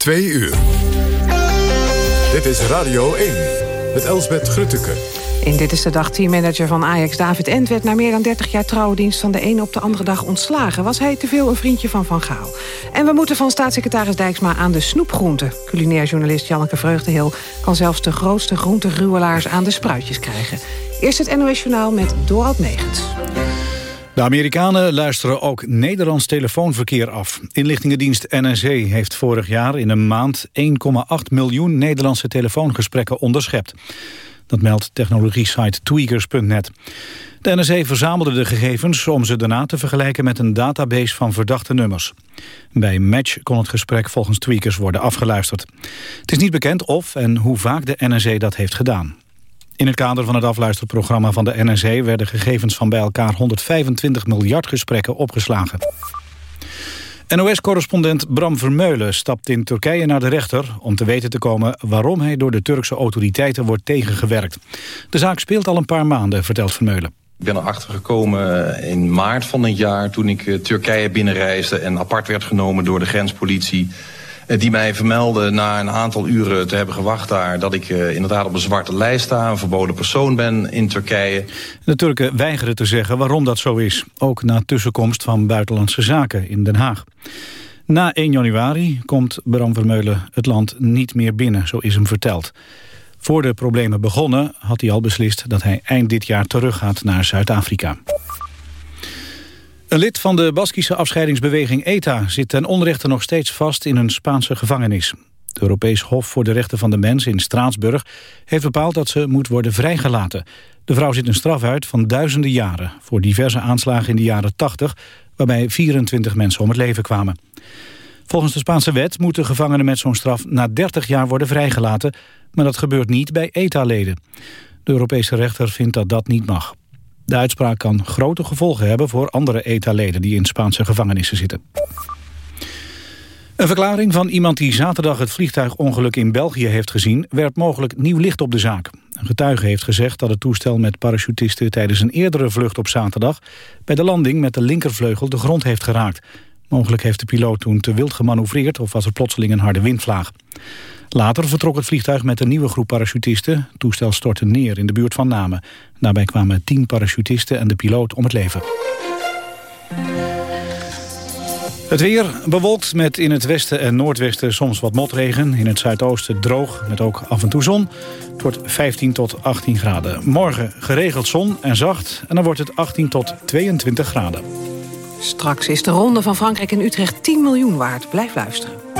Twee uur. Dit is Radio 1 met Elsbeth Grutteke. In Dit is de Dag teammanager van Ajax David Ent... werd na meer dan 30 jaar trouwendienst van de ene op de andere dag ontslagen. Was hij te veel een vriendje van Van Gaal? En we moeten van staatssecretaris Dijksma aan de snoepgroenten. Culinair journalist Janneke Vreugdehil... kan zelfs de grootste groentegruwelaars aan de spruitjes krijgen. Eerst het NOS Journaal met Dorald Megens. De Amerikanen luisteren ook Nederlands telefoonverkeer af. Inlichtingendienst NSE heeft vorig jaar in een maand 1,8 miljoen Nederlandse telefoongesprekken onderschept. Dat meldt technologie-site tweakers.net. De NSE verzamelde de gegevens om ze daarna te vergelijken met een database van verdachte nummers. Bij Match kon het gesprek volgens Tweakers worden afgeluisterd. Het is niet bekend of en hoe vaak de NSE dat heeft gedaan. In het kader van het afluisterprogramma van de NSE... werden gegevens van bij elkaar 125 miljard gesprekken opgeslagen. NOS-correspondent Bram Vermeulen stapt in Turkije naar de rechter... om te weten te komen waarom hij door de Turkse autoriteiten wordt tegengewerkt. De zaak speelt al een paar maanden, vertelt Vermeulen. Ik ben erachter gekomen in maart van het jaar... toen ik Turkije binnenreisde en apart werd genomen door de grenspolitie... Die mij vermeldde na een aantal uren te hebben gewacht daar... dat ik uh, inderdaad op een zwarte lijst sta, een verboden persoon ben in Turkije. De Turken weigeren te zeggen waarom dat zo is. Ook na tussenkomst van Buitenlandse Zaken in Den Haag. Na 1 januari komt Bram Vermeulen het land niet meer binnen, zo is hem verteld. Voor de problemen begonnen had hij al beslist dat hij eind dit jaar teruggaat naar Zuid-Afrika. Een lid van de Baskische afscheidingsbeweging ETA zit ten onrechte nog steeds vast in een Spaanse gevangenis. Het Europees Hof voor de Rechten van de Mens in Straatsburg heeft bepaald dat ze moet worden vrijgelaten. De vrouw zit een straf uit van duizenden jaren voor diverse aanslagen in de jaren 80, waarbij 24 mensen om het leven kwamen. Volgens de Spaanse wet moeten gevangenen met zo'n straf na 30 jaar worden vrijgelaten, maar dat gebeurt niet bij ETA-leden. De Europese rechter vindt dat dat niet mag. De uitspraak kan grote gevolgen hebben voor andere ETA-leden die in Spaanse gevangenissen zitten. Een verklaring van iemand die zaterdag het vliegtuigongeluk in België heeft gezien... werpt mogelijk nieuw licht op de zaak. Een getuige heeft gezegd dat het toestel met parachutisten... tijdens een eerdere vlucht op zaterdag... bij de landing met de linkervleugel de grond heeft geraakt. Mogelijk heeft de piloot toen te wild gemanoeuvreerd... of was er plotseling een harde windvlaag. Later vertrok het vliegtuig met een nieuwe groep parachutisten. Het toestel stortte neer in de buurt van Namen. Daarbij kwamen tien parachutisten en de piloot om het leven. Het weer bewolkt met in het westen en noordwesten soms wat motregen. In het zuidoosten droog met ook af en toe zon. Het wordt 15 tot 18 graden. Morgen geregeld zon en zacht en dan wordt het 18 tot 22 graden. Straks is de ronde van Frankrijk in Utrecht 10 miljoen waard. Blijf luisteren.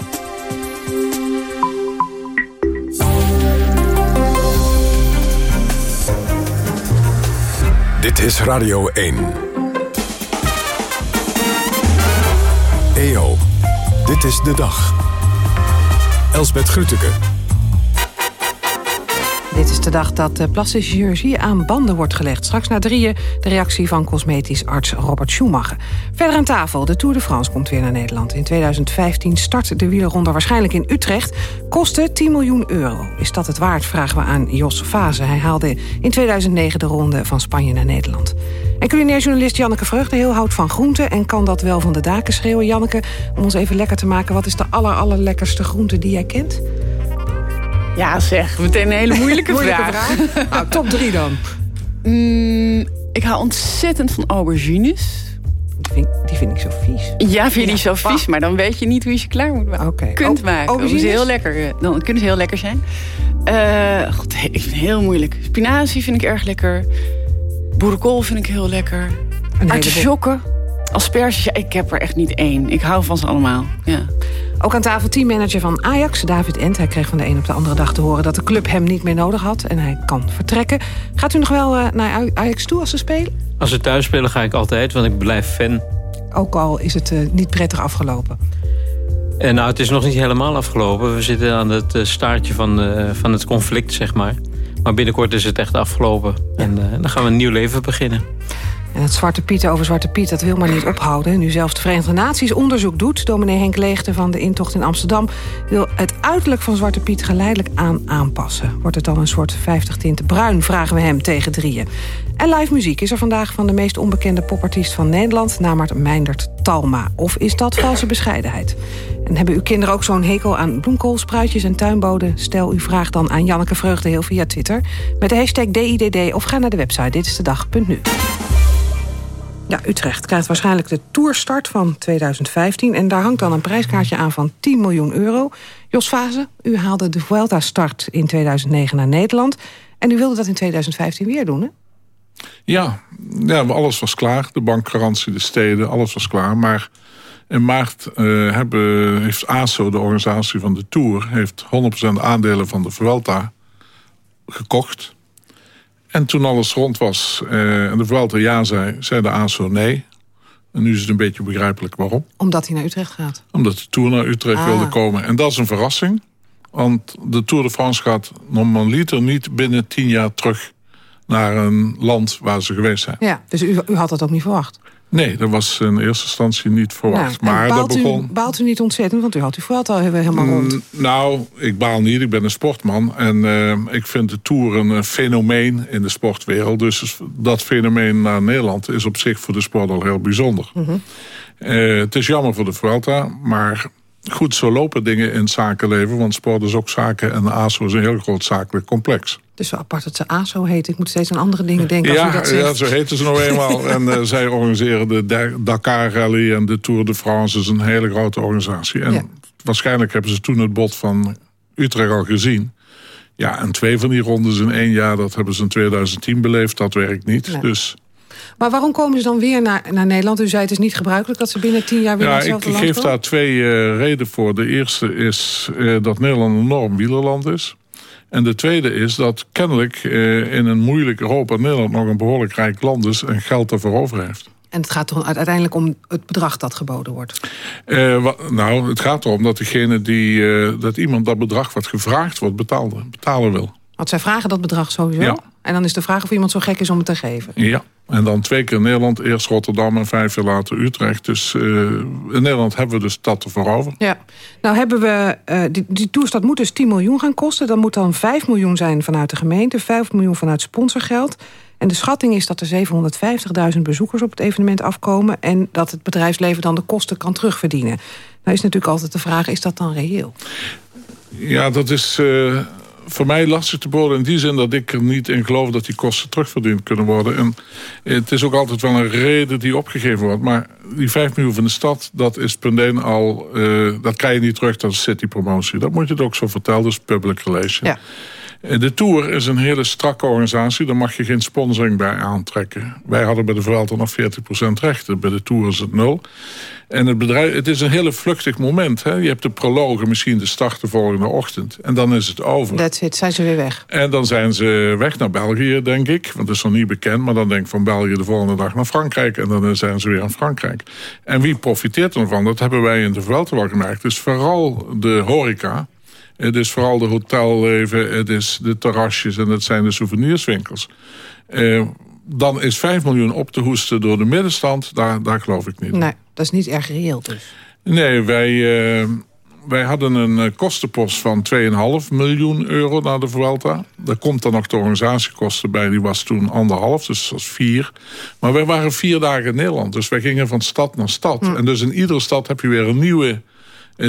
Dit is Radio 1. EO, dit is de dag. Elsbeth Grütke. Dit is de dag dat plastische chirurgie aan banden wordt gelegd. Straks na drieën de reactie van cosmetisch arts Robert Schumacher. Verder aan tafel, de Tour de France komt weer naar Nederland. In 2015 start de wielerronde waarschijnlijk in Utrecht. Kosten 10 miljoen euro. Is dat het waard, vragen we aan Jos Vaze. Hij haalde in 2009 de ronde van Spanje naar Nederland. En culinair journalist Janneke Vreugde heel houdt van groenten... en kan dat wel van de daken schreeuwen. Janneke, om ons even lekker te maken... wat is de aller, allerlekkerste groente die jij kent? Ja, zeg, meteen een hele moeilijke, moeilijke vraag. Nou, top drie dan. Mm, ik hou ontzettend van aubergines. Die vind, die vind ik zo vies. Ja, vind je die zo vies, maar dan weet je niet hoe je ze klaar moet maken. Okay. Kunt maken. Is heel lekker, dan kunnen ze heel lekker zijn. Uh, God, ik vind het heel moeilijk. Spinazie vind ik erg lekker. Boerenkool vind ik heel lekker. Artisjokken. Asperges, ja, ik heb er echt niet één. Ik hou van ze allemaal, ja. Ook aan tafel teammanager van Ajax, David Ent. Hij kreeg van de een op de andere dag te horen dat de club hem niet meer nodig had. En hij kan vertrekken. Gaat u nog wel uh, naar Ajax toe als ze spelen? Als ze thuis spelen ga ik altijd, want ik blijf fan. Ook al is het uh, niet prettig afgelopen. En nou, het is nog niet helemaal afgelopen. We zitten aan het uh, staartje van, van het conflict, zeg maar. Maar binnenkort is het echt afgelopen. En dan gaan we een nieuw leven beginnen. En het Zwarte Piet over Zwarte Piet, dat wil maar niet ophouden. Nu zelfs de Verenigde Naties onderzoek doet... dominee Henk Leegte van de intocht in Amsterdam... wil het uiterlijk van Zwarte Piet geleidelijk aan aanpassen. Wordt het dan een soort 50 tinten bruin, vragen we hem tegen drieën. En live muziek is er vandaag van de meest onbekende popartiest van Nederland... namelijk Meindert Talma. Of is dat valse bescheidenheid? En hebben uw kinderen ook zo'n hekel aan bloemkool, spruitjes en tuinboden? Stel uw vraag dan aan Janneke Vreugdeheel via Twitter... met de hashtag DIDD of ga naar de website Dit is de. Ja, Utrecht krijgt waarschijnlijk de toerstart van 2015... en daar hangt dan een prijskaartje aan van 10 miljoen euro. Jos Fase, u haalde de Vuelta-start in 2009 naar Nederland... en u wilde dat in 2015 weer doen, hè? Ja, ja alles was klaar. De bankgarantie, de steden, alles was klaar. Maar in maart uh, hebben, heeft ASO, de organisatie van de Tour... heeft 100% aandelen van de Vuelta gekocht... En toen alles rond was uh, en de Vuelta ja zei, zei de ASO nee. En nu is het een beetje begrijpelijk waarom. Omdat hij naar Utrecht gaat? Omdat de Tour naar Utrecht ah. wilde komen. En dat is een verrassing. Want de Tour de France gaat normaliter niet binnen tien jaar terug... naar een land waar ze geweest zijn. Ja, dus u, u had dat ook niet verwacht? Nee, dat was in eerste instantie niet verwacht. maar baalt, dat begon... u, baalt u niet ontzettend? Want u had uw veld al helemaal rond. Mm, nou, ik baal niet. Ik ben een sportman. En uh, ik vind de Tour een uh, fenomeen in de sportwereld. Dus dat fenomeen naar Nederland is op zich voor de sport al heel bijzonder. Mm -hmm. uh, het is jammer voor de Vuelta, maar goed, zo lopen dingen in het zakenleven. Want sport is ook zaken en de ASO is een heel groot zakelijk complex. Dus zo apart dat ze ASO heet. Ik moet steeds aan andere dingen denken ja, als dat. Ja, zo heten ze nog eenmaal. en uh, zij organiseren de Dakar Rally en de Tour de France. is een hele grote organisatie. En ja. waarschijnlijk hebben ze toen het bod van Utrecht al gezien. Ja, en twee van die rondes in één jaar, dat hebben ze in 2010 beleefd. Dat werkt niet. Dus maar waarom komen ze dan weer naar, naar Nederland? U zei het is niet gebruikelijk dat ze binnen tien jaar weer ja, naar hetzelfde ik, land Ik geef daar twee uh, redenen voor. De eerste is uh, dat Nederland een enorm wielerland is. En de tweede is dat kennelijk uh, in een moeilijk Europa Nederland nog een behoorlijk rijk land is en geld ervoor over heeft. En het gaat toch uiteindelijk om het bedrag dat geboden wordt? Uh, wat, nou, het gaat erom dat, degene die, uh, dat iemand dat bedrag wat gevraagd wordt betalen, betalen wil. Want zij vragen dat bedrag sowieso? Ja. En dan is de vraag of iemand zo gek is om het te geven? Ja. En dan twee keer Nederland, eerst Rotterdam en vijf jaar later Utrecht. Dus uh, in Nederland hebben we dus dat ervoor over. Ja, nou hebben we, uh, die, die toerstad moet dus 10 miljoen gaan kosten. Dat moet dan 5 miljoen zijn vanuit de gemeente, 5 miljoen vanuit sponsorgeld. En de schatting is dat er 750.000 bezoekers op het evenement afkomen... en dat het bedrijfsleven dan de kosten kan terugverdienen. Nou is natuurlijk altijd de vraag, is dat dan reëel? Ja, dat is... Uh voor mij lastig te boren in die zin dat ik er niet in geloof dat die kosten terugverdiend kunnen worden. En het is ook altijd wel een reden die opgegeven wordt. Maar die 5 miljoen van de stad, dat is punt 1 al, uh, dat krijg je niet terug, dat is city promotie. Dat moet je het ook zo vertellen, dus public relation. Ja. De Tour is een hele strakke organisatie. Daar mag je geen sponsoring bij aantrekken. Wij hadden bij de Vuelta nog 40% rechten. Bij de Tour is het nul. En het, bedrijf, het is een hele vluchtig moment. Hè? Je hebt de prologen, misschien de start de volgende ochtend. En dan is het over. That's it, zijn ze weer weg. En dan zijn ze weg naar België, denk ik. Want dat is nog niet bekend. Maar dan denk ik van België de volgende dag naar Frankrijk. En dan zijn ze weer in Frankrijk. En wie profiteert ervan? Dat hebben wij in de Vuelta wel gemerkt. Dus vooral de horeca. Het is vooral de hotelleven, het is de terrasjes en het zijn de souvenirswinkels. Eh, dan is 5 miljoen op te hoesten door de middenstand, daar, daar geloof ik niet. Nee, dat is niet erg reëel dus. Nee, wij, uh, wij hadden een kostenpost van 2,5 miljoen euro naar de Vuelta. Daar komt dan nog de organisatiekosten bij, die was toen anderhalf, dus dat was vier. Maar wij waren vier dagen in Nederland, dus wij gingen van stad naar stad. Hm. En dus in iedere stad heb je weer een nieuwe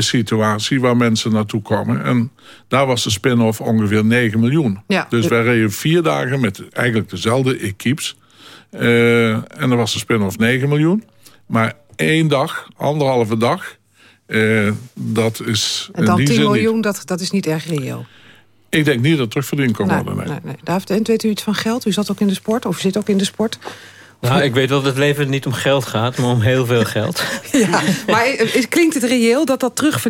situatie waar mensen naartoe komen. En daar was de spin-off ongeveer 9 miljoen. Ja, dus wij reden vier dagen met eigenlijk dezelfde equipes. Uh, en dan was de spin-off 9 miljoen. Maar één dag, anderhalve dag, uh, dat is... En dan 10 miljoen, dat, dat is niet erg reëel. Ik denk niet dat het terugverdiend kan worden, nee. nee, nee. David, weet u iets van geld? U zat ook in de sport, of zit ook in de sport. Nou, ik weet dat het leven niet om geld gaat, maar om heel veel geld. ja, maar klinkt het reëel dat dat terug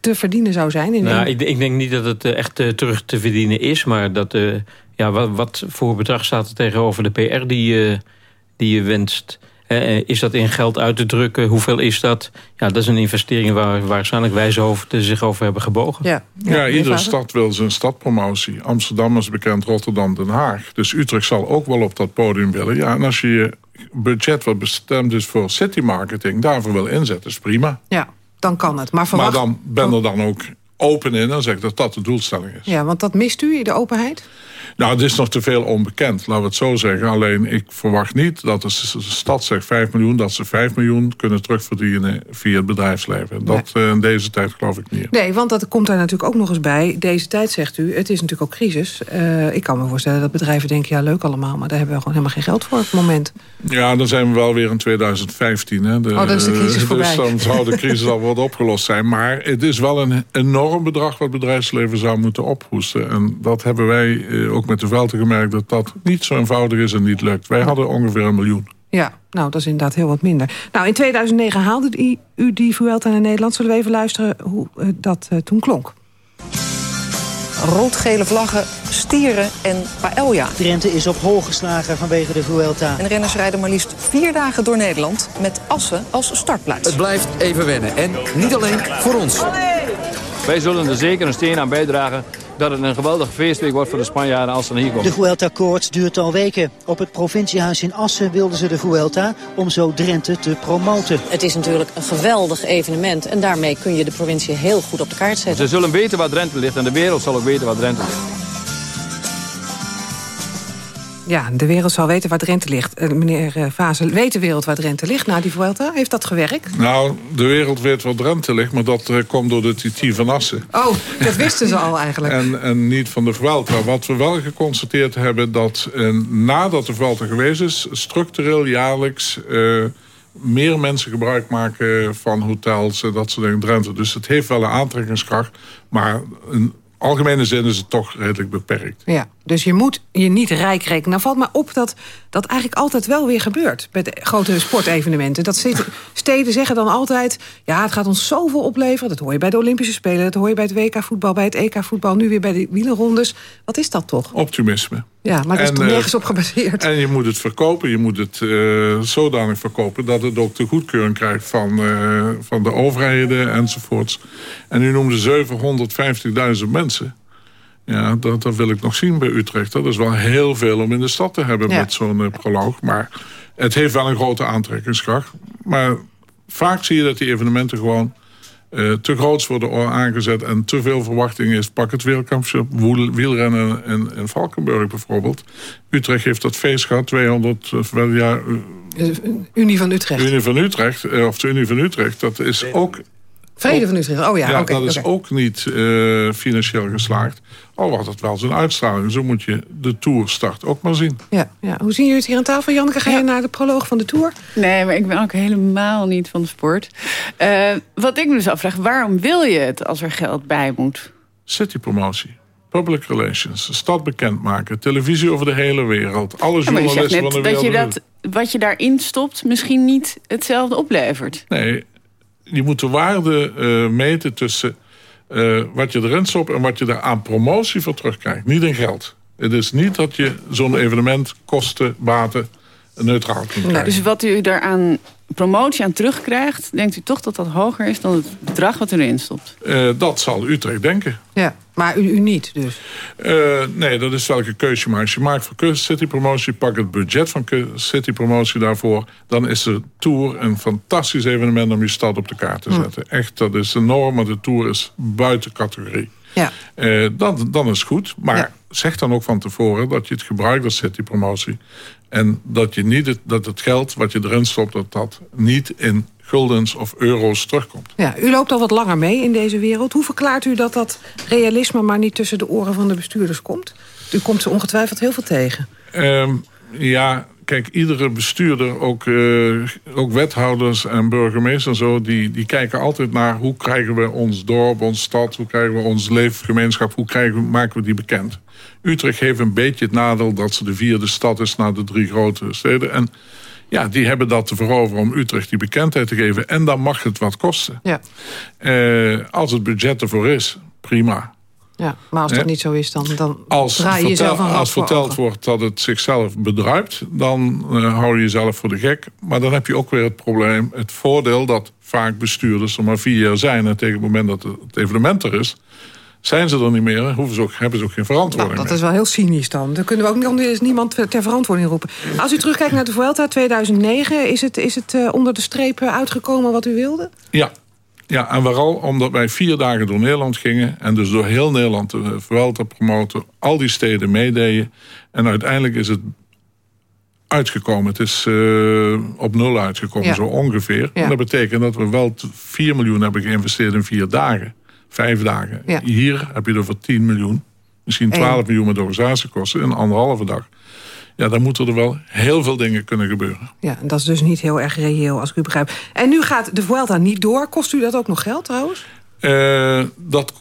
te verdienen zou zijn? In nou, ik, ik, denk niet dat het eh, echt eh, terug te verdienen is, maar dat, uh, ja, wat, wat, voor bedrag staat er tegenover de PR die, die je wenst eh, is dat in geld uit te drukken? Hoeveel is dat? Ja, dat is een investering waar waarschijnlijk wijshoofden zich over hebben gebogen. Ja, ja, iedere stad wil zijn stadpromotie. Amsterdam is bekend, Rotterdam, Den Haag. Dus Utrecht zal ook wel op dat podium willen. Ja, en als je je budget wat bestemd is voor city marketing... daarvoor wil inzetten, is prima. Ja, dan kan het. Maar, verwacht... maar dan ben er dan ook open in en zeg dat dat de doelstelling is. Ja, want dat mist u, de openheid? Nou, het is nog te veel onbekend, laten we het zo zeggen. Alleen ik verwacht niet dat de stad zegt 5 miljoen... dat ze 5 miljoen kunnen terugverdienen via het bedrijfsleven. Dat nee. Eh, in deze tijd geloof ik niet. Nee, want dat komt daar natuurlijk ook nog eens bij. Deze tijd, zegt u, het is natuurlijk ook crisis. Uh, ik kan me voorstellen dat bedrijven denken... ja, leuk allemaal, maar daar hebben we gewoon helemaal geen geld voor op het moment. Ja, dan zijn we wel weer in 2015. Hè. De, oh, dan is de crisis dus voorbij. dan zou de crisis al worden opgelost zijn. Maar het is wel een enorm bedrag... wat het bedrijfsleven zou moeten ophoesten. En dat hebben wij uh, ook met de Velte gemerkt... dat dat niet zo eenvoudig is en niet lukt. Wij hadden ongeveer een miljoen. Ja, nou, dat is inderdaad heel wat minder. Nou, in 2009 haalde u die Vuelta naar Nederland. Zullen we even luisteren hoe uh, dat uh, toen klonk? Rood-gele vlaggen, stieren en paella. Drenthe is op hol geslagen vanwege de Vuelta. En renners rijden maar liefst vier dagen door Nederland... met Assen als startplaats. Het blijft even wennen. En niet alleen voor ons. Wij zullen er zeker een steen aan bijdragen dat het een geweldige feestweek wordt voor de Spanjaarden als ze hier komen. De Vuelta-koorts duurt al weken. Op het provinciehuis in Assen wilden ze de Vuelta om zo Drenthe te promoten. Het is natuurlijk een geweldig evenement en daarmee kun je de provincie heel goed op de kaart zetten. Ze zullen weten waar Drenthe ligt en de wereld zal ook weten waar Drenthe ligt. Ja, de wereld zal weten waar Drenthe ligt. Uh, meneer uh, Vazen, weet de wereld waar Drenthe ligt na die Vuelta? Heeft dat gewerkt? Nou, de wereld weet waar Drenthe ligt, maar dat uh, komt door de TT van Assen. Oh, dat wisten ze al eigenlijk. en, en niet van de Vuelta. Wat we wel geconstateerd hebben, dat nadat de Vuelta geweest is... structureel jaarlijks meer mensen gebruik maken van hotels, dat soort dingen Drenthe. Dus het heeft wel een aantrekkingskracht, maar... Een, algemene zin is het toch redelijk beperkt. Ja, dus je moet je niet rijk rekenen. Nou valt me op dat dat eigenlijk altijd wel weer gebeurt... met grote sportevenementen. Dat steden zeggen dan altijd... ja, het gaat ons zoveel opleveren. Dat hoor je bij de Olympische Spelen, dat hoor je bij het WK-voetbal... bij het EK-voetbal, nu weer bij de wielerrondes. Wat is dat toch? Optimisme. Ja, maar dat is toch nergens op gebaseerd? En je moet het verkopen. Je moet het uh, zodanig verkopen... dat het ook de goedkeuring krijgt van, uh, van de overheden enzovoorts. En u noemde 750.000 mensen... Ja, dat, dat wil ik nog zien bij Utrecht. Dat is wel heel veel om in de stad te hebben ja. met zo'n uh, proloog. Maar het heeft wel een grote aantrekkingskracht. Maar vaak zie je dat die evenementen gewoon uh, te groot worden aangezet... en te veel verwachting is. Pak het wereldkampioenschap wielrennen in, in Valkenburg bijvoorbeeld. Utrecht heeft dat feest gehad, 200... Wel, ja, Unie van Utrecht. Unie van Utrecht, of de Unie van Utrecht. Dat is ook Vrede van Utrecht, oh ja. ja okay, dat is okay. ook niet uh, financieel geslaagd. Al had het wel zijn uitstraling. Zo moet je de Tour-start ook maar zien. Ja, ja. Hoe zien jullie het hier aan tafel? Janneke, ga je naar de proloog van de Tour? Nee, maar ik ben ook helemaal niet van de sport. Uh, wat ik me dus afvraag, waarom wil je het als er geld bij moet? Citypromotie. Public relations, de stad bekendmaken, televisie over de hele wereld. Alle ja, journalisten van de dat wereld. Je dat, wat je daarin stopt misschien niet hetzelfde oplevert. Nee, je moet de waarde uh, meten tussen uh, wat je erin stopt... en wat je daar aan promotie voor terugkrijgt. Niet in geld. Het is niet dat je zo'n evenement kosten, baten neutraal kunt krijgen. Nou, dus wat u daaraan promotie aan terugkrijgt... denkt u toch dat dat hoger is dan het bedrag wat u erin stopt? Uh, dat zal Utrecht denken. Ja, maar u, u niet dus? Uh, nee, dat is welke keuze je maakt. Als je maakt voor City Promotie, pak het budget van City Promotie daarvoor... dan is de Tour een fantastisch evenement om je stad op de kaart te zetten. Hm. Echt, dat is enorm, want de Tour is buiten categorie. Ja. Uh, dan, dan is goed, maar ja. zeg dan ook van tevoren dat je het gebruikt als citypromotie. En dat, je niet het, dat het geld wat je erin stopt, dat dat niet in guldens of euro's terugkomt. Ja, u loopt al wat langer mee in deze wereld. Hoe verklaart u dat dat realisme maar niet tussen de oren van de bestuurders komt? U komt ze ongetwijfeld heel veel tegen. Um, ja, kijk, iedere bestuurder, ook, uh, ook wethouders en burgemeesters en zo... Die, die kijken altijd naar hoe krijgen we ons dorp, onze stad... hoe krijgen we onze leefgemeenschap, hoe krijgen we, maken we die bekend. Utrecht heeft een beetje het nadeel dat ze de vierde stad is... na de drie grote steden. En ja, die hebben dat te veroveren om Utrecht die bekendheid te geven. En dan mag het wat kosten. Ja. Uh, als het budget ervoor is, prima. Ja, maar als dat niet zo is, dan, dan als draai je jezelf een Als verteld wordt dat het zichzelf bedruipt... dan uh, hou je jezelf voor de gek. Maar dan heb je ook weer het probleem, het voordeel... dat vaak bestuurders er maar vier jaar zijn... en tegen het moment dat het evenement er is... zijn ze er niet meer, hoeven ze ook, hebben ze ook geen verantwoording nou, Dat is wel heel cynisch dan. Dan kunnen we ook niet, niemand ter verantwoording roepen. Als u terugkijkt naar de Vuelta 2009... is het, is het uh, onder de strepen uitgekomen wat u wilde? Ja, ja, en vooral omdat wij vier dagen door Nederland gingen... en dus door heel Nederland de Vuelta promoten... al die steden meededen. En uiteindelijk is het uitgekomen. Het is uh, op nul uitgekomen, zo ongeveer. En dat betekent dat we wel 4 miljoen hebben geïnvesteerd in vier dagen. Vijf dagen. Hier heb je er voor 10 miljoen. Misschien 12 miljoen met organisatiekosten in anderhalve dag ja, dan moeten er wel heel veel dingen kunnen gebeuren. Ja, en dat is dus niet heel erg reëel, als ik u begrijp. En nu gaat de Vuelta niet door. Kost u dat ook nog geld trouwens? Uh, dat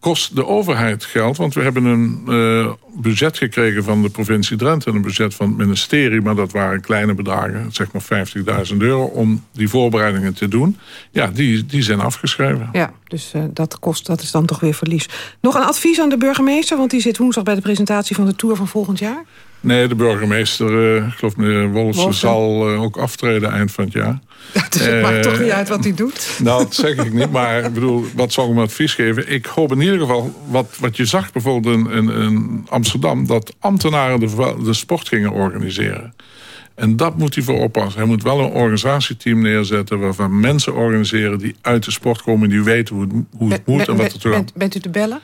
kost de overheid geld. Want we hebben een uh, budget gekregen van de provincie Drenthe... en een budget van het ministerie, maar dat waren kleine bedragen... zeg maar 50.000 euro, om die voorbereidingen te doen. Ja, die, die zijn afgeschreven. Ja, dus uh, dat, kost, dat is dan toch weer verlies. Nog een advies aan de burgemeester... want die zit woensdag bij de presentatie van de Tour van volgend jaar? Nee, de burgemeester, uh, ik geloof meneer Wolfsen, zal uh, ook aftreden eind van het jaar. dus het maakt toch niet uit wat hij doet? Nou, dat zeg ik niet, maar ik bedoel, wat zal ik hem advies geven? Ik hoop in ieder geval, wat, wat je zag bijvoorbeeld in, in, in Amsterdam... dat ambtenaren de, de sport gingen organiseren. En dat moet hij voor oppassen. Hij moet wel een organisatieteam neerzetten... waarvan mensen organiseren die uit de sport komen... die weten hoe het, hoe het moet en wat er te bent, bent u te bellen?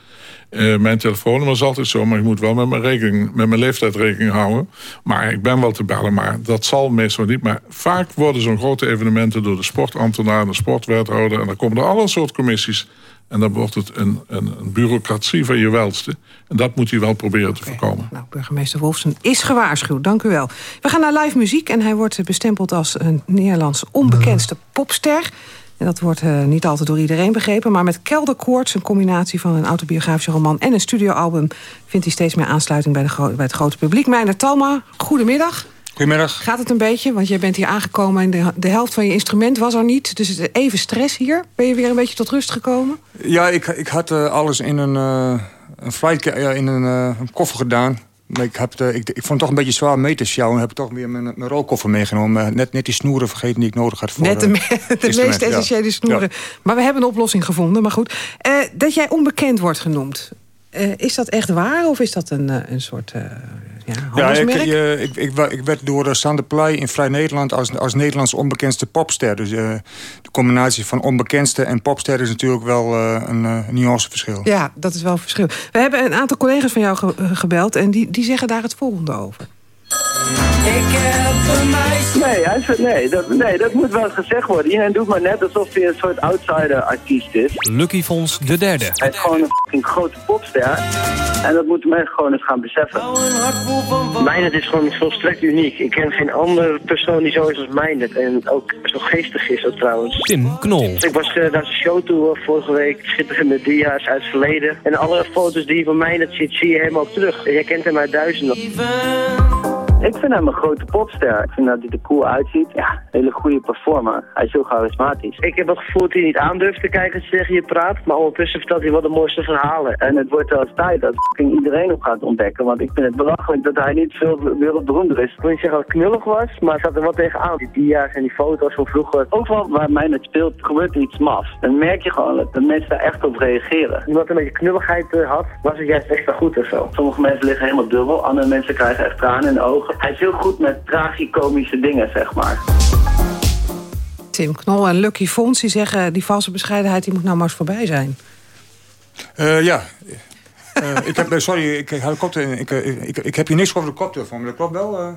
Uh, mijn telefoonnummer is altijd zo, maar ik moet wel met mijn, rekening, met mijn leeftijd rekening houden. Maar ik ben wel te bellen, maar dat zal meestal niet. Maar vaak worden zo'n grote evenementen door de sportambtenaar, de sportwethouder... en dan komen er alle soort commissies. En dan wordt het een, een, een bureaucratie van je welste. En dat moet hij wel proberen te voorkomen. Nou, burgemeester Wolfsen is gewaarschuwd, dank u wel. We gaan naar live muziek en hij wordt bestempeld als een Nederlands onbekendste popster... En dat wordt uh, niet altijd door iedereen begrepen. Maar met Kelderkoorts, een combinatie van een autobiografische roman... en een studioalbum, vindt hij steeds meer aansluiting bij, de bij het grote publiek. Meijner Talma, goedemiddag. Goedemiddag. Gaat het een beetje? Want jij bent hier aangekomen en de, de helft van je instrument was er niet. Dus even stress hier. Ben je weer een beetje tot rust gekomen? Ja, ik, ik had uh, alles in een, uh, een, flight, in een, een koffer gedaan. Maar ik, heb ik, ik, vond het toch een beetje zwaar mee te sjouwen. heb ik toch weer mijn, mijn rookkoffer meegenomen. Net, net die snoeren vergeten die ik nodig had voor Net de, eh, de meest essentiële snoeren. Maar we hebben een oplossing gevonden. Maar goed, dat jij onbekend wordt genoemd. Is dat echt waar of is dat een, een soort ja, ja ik, ik, ik, ik, werd door uh, Sander Play in Vrij Nederland als, als Nederlands onbekendste popster. Dus uh, de combinatie van onbekendste en popster is natuurlijk wel uh, een nuanceverschil. Ja, dat is wel een verschil. We hebben een aantal collega's van jou ge gebeld en die, die zeggen daar het volgende over. Ik heb een meisje. Nee, hij zegt, nee, dat, nee, dat moet wel gezegd worden. Iedereen doet maar net alsof hij een soort outsider-artiest is. Lucky Fons de derde. Hij is gewoon een grote popster. En dat moeten mensen gewoon eens gaan beseffen. Mijnet is gewoon volstrekt uniek. Ik ken geen andere persoon die zo is als Mijnet. En ook zo geestig is ook trouwens. Tim Knol. Ik was uh, naar zijn show toe uh, vorige week. Schitterende dia's uit het verleden. En alle foto's die je van Mijnet ziet, zie je hem ook terug. Je kent hem uit duizenden. Ik vind hem een grote popster. Ik vind dat hij er cool uitziet. Ja, hele goede performer. Hij is heel charismatisch. Ik heb het gevoel dat hij niet aandurft te kijken tegen je praat. Maar ondertussen vertelt hij wel de mooiste verhalen. En het wordt wel eens tijd dat iedereen op gaat ontdekken. Want ik vind het belachelijk dat hij niet veel wereldberoemder is. Ik wil niet zeggen dat het knullig was, maar het zat er wat tegenaan. Die dia's en die foto's van vroeger. Overal waar mij het speelt, gebeurt er iets maf. Dan merk je gewoon dat de mensen daar echt op reageren. Iemand een beetje knulligheid uh, had, was het juist extra goed of zo. Sommige mensen liggen helemaal dubbel. Andere mensen krijgen echt tranen in de ogen. Hij is heel goed met tragicomische dingen, zeg maar. Tim Knol en Lucky Fons die zeggen... die valse bescheidenheid die moet nou maar eens voorbij zijn. Uh, ja. Uh, ik heb, sorry, ik, ik, ik, ik, ik, heb hier niks over de koptelefoon, maar dat klopt wel. Uh...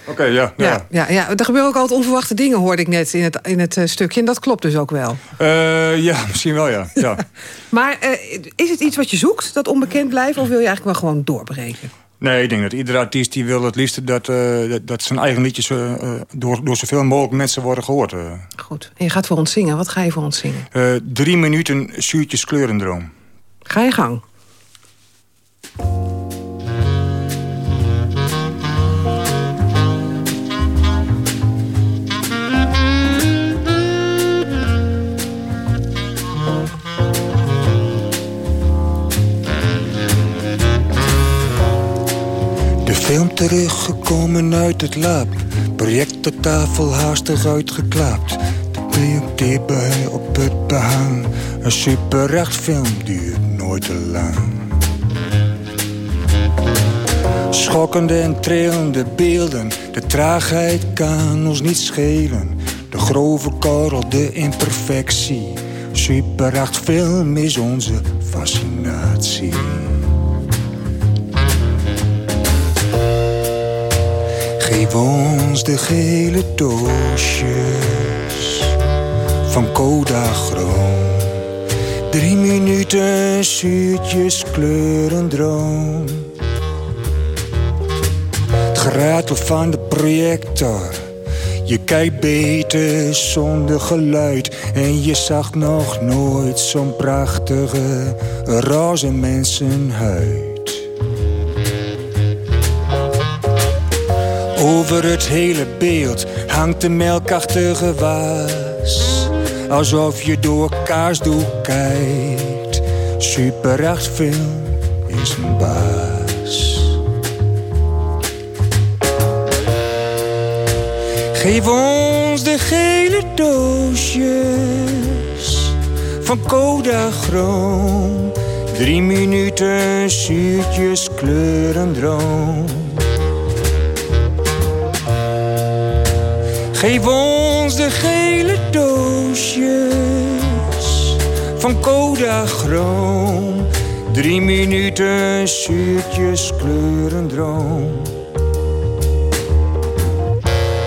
Oké, okay, ja, ja. Ja, ja, Er gebeuren ook altijd onverwachte dingen, hoorde ik net in het, in het stukje. En dat klopt dus ook wel. ja, misschien wel, ja. ja. maar is het iets wat je zoekt, dat onbekend blijven... of wil je eigenlijk wel gewoon doorbreken? Nee, ik denk dat iedere artiest die wil het liefst dat, uh, dat zijn eigen liedjes uh, door, door zoveel mogelijk mensen worden gehoord. Uh. Goed. En je gaat voor ons zingen. Wat ga je voor ons zingen? drie minuten Zuurtjes Kleurendroom. Ga je gang. Film teruggekomen uit het lab. Project op tafel haastig uitgeklapt. De bij op het behang. Een super film duurt nooit te lang. Schokkende en trillende beelden. De traagheid kan ons niet schelen. De grove korrel, de imperfectie. Super film is onze fascinatie. Geef ons de gele doosjes van Kodachroom. Drie minuten zuurtjes kleurendroom. Het geratel van de projector. Je kijkt beter zonder geluid en je zag nog nooit zo'n prachtige roze mensenhuid. Over het hele beeld hangt de melkachtige was. Alsof je door kaarsdoek kijkt. Super 8 film is een baas. Geef ons de gele doosjes van Kodachroom. Drie minuten zuurtjes kleurendroom. Geef ons de gele doosjes van Kodachroom. Drie minuten zuurtjes kleurendroom.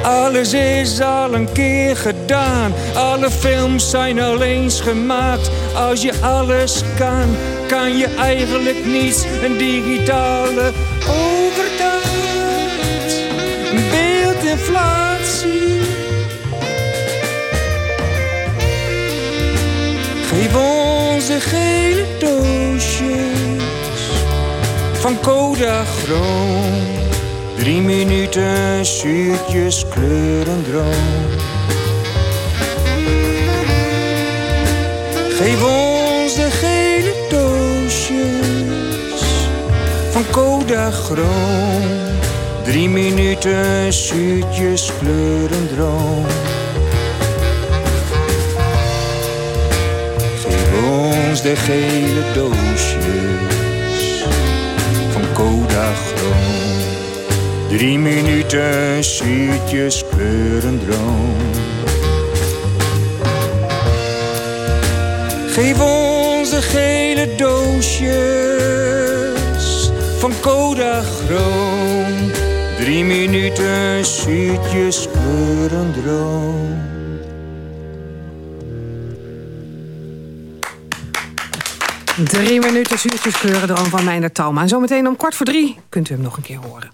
Alles is al een keer gedaan. Alle films zijn al eens gemaakt. Als je alles kan, kan je eigenlijk niets. Een digitale overdaad. Beeldinflatie. Geef ons de gele doosjes van Kodachroom. Drie minuten zuurtjes kleurendroom. Geef ons de gele doosjes van Kodachroom. Drie minuten zuurtjes kleurendroom. De gele doosjes van Kodachroom. Drie minuten zuurtjes kleurendroom. Geef ons de gele doosjes van Kodachroom. Drie minuten zuurtjes kleurendroom. Drie minuten zuurtjes kleuren droom van Meijner Talma. En zometeen om kwart voor drie kunt u hem nog een keer horen.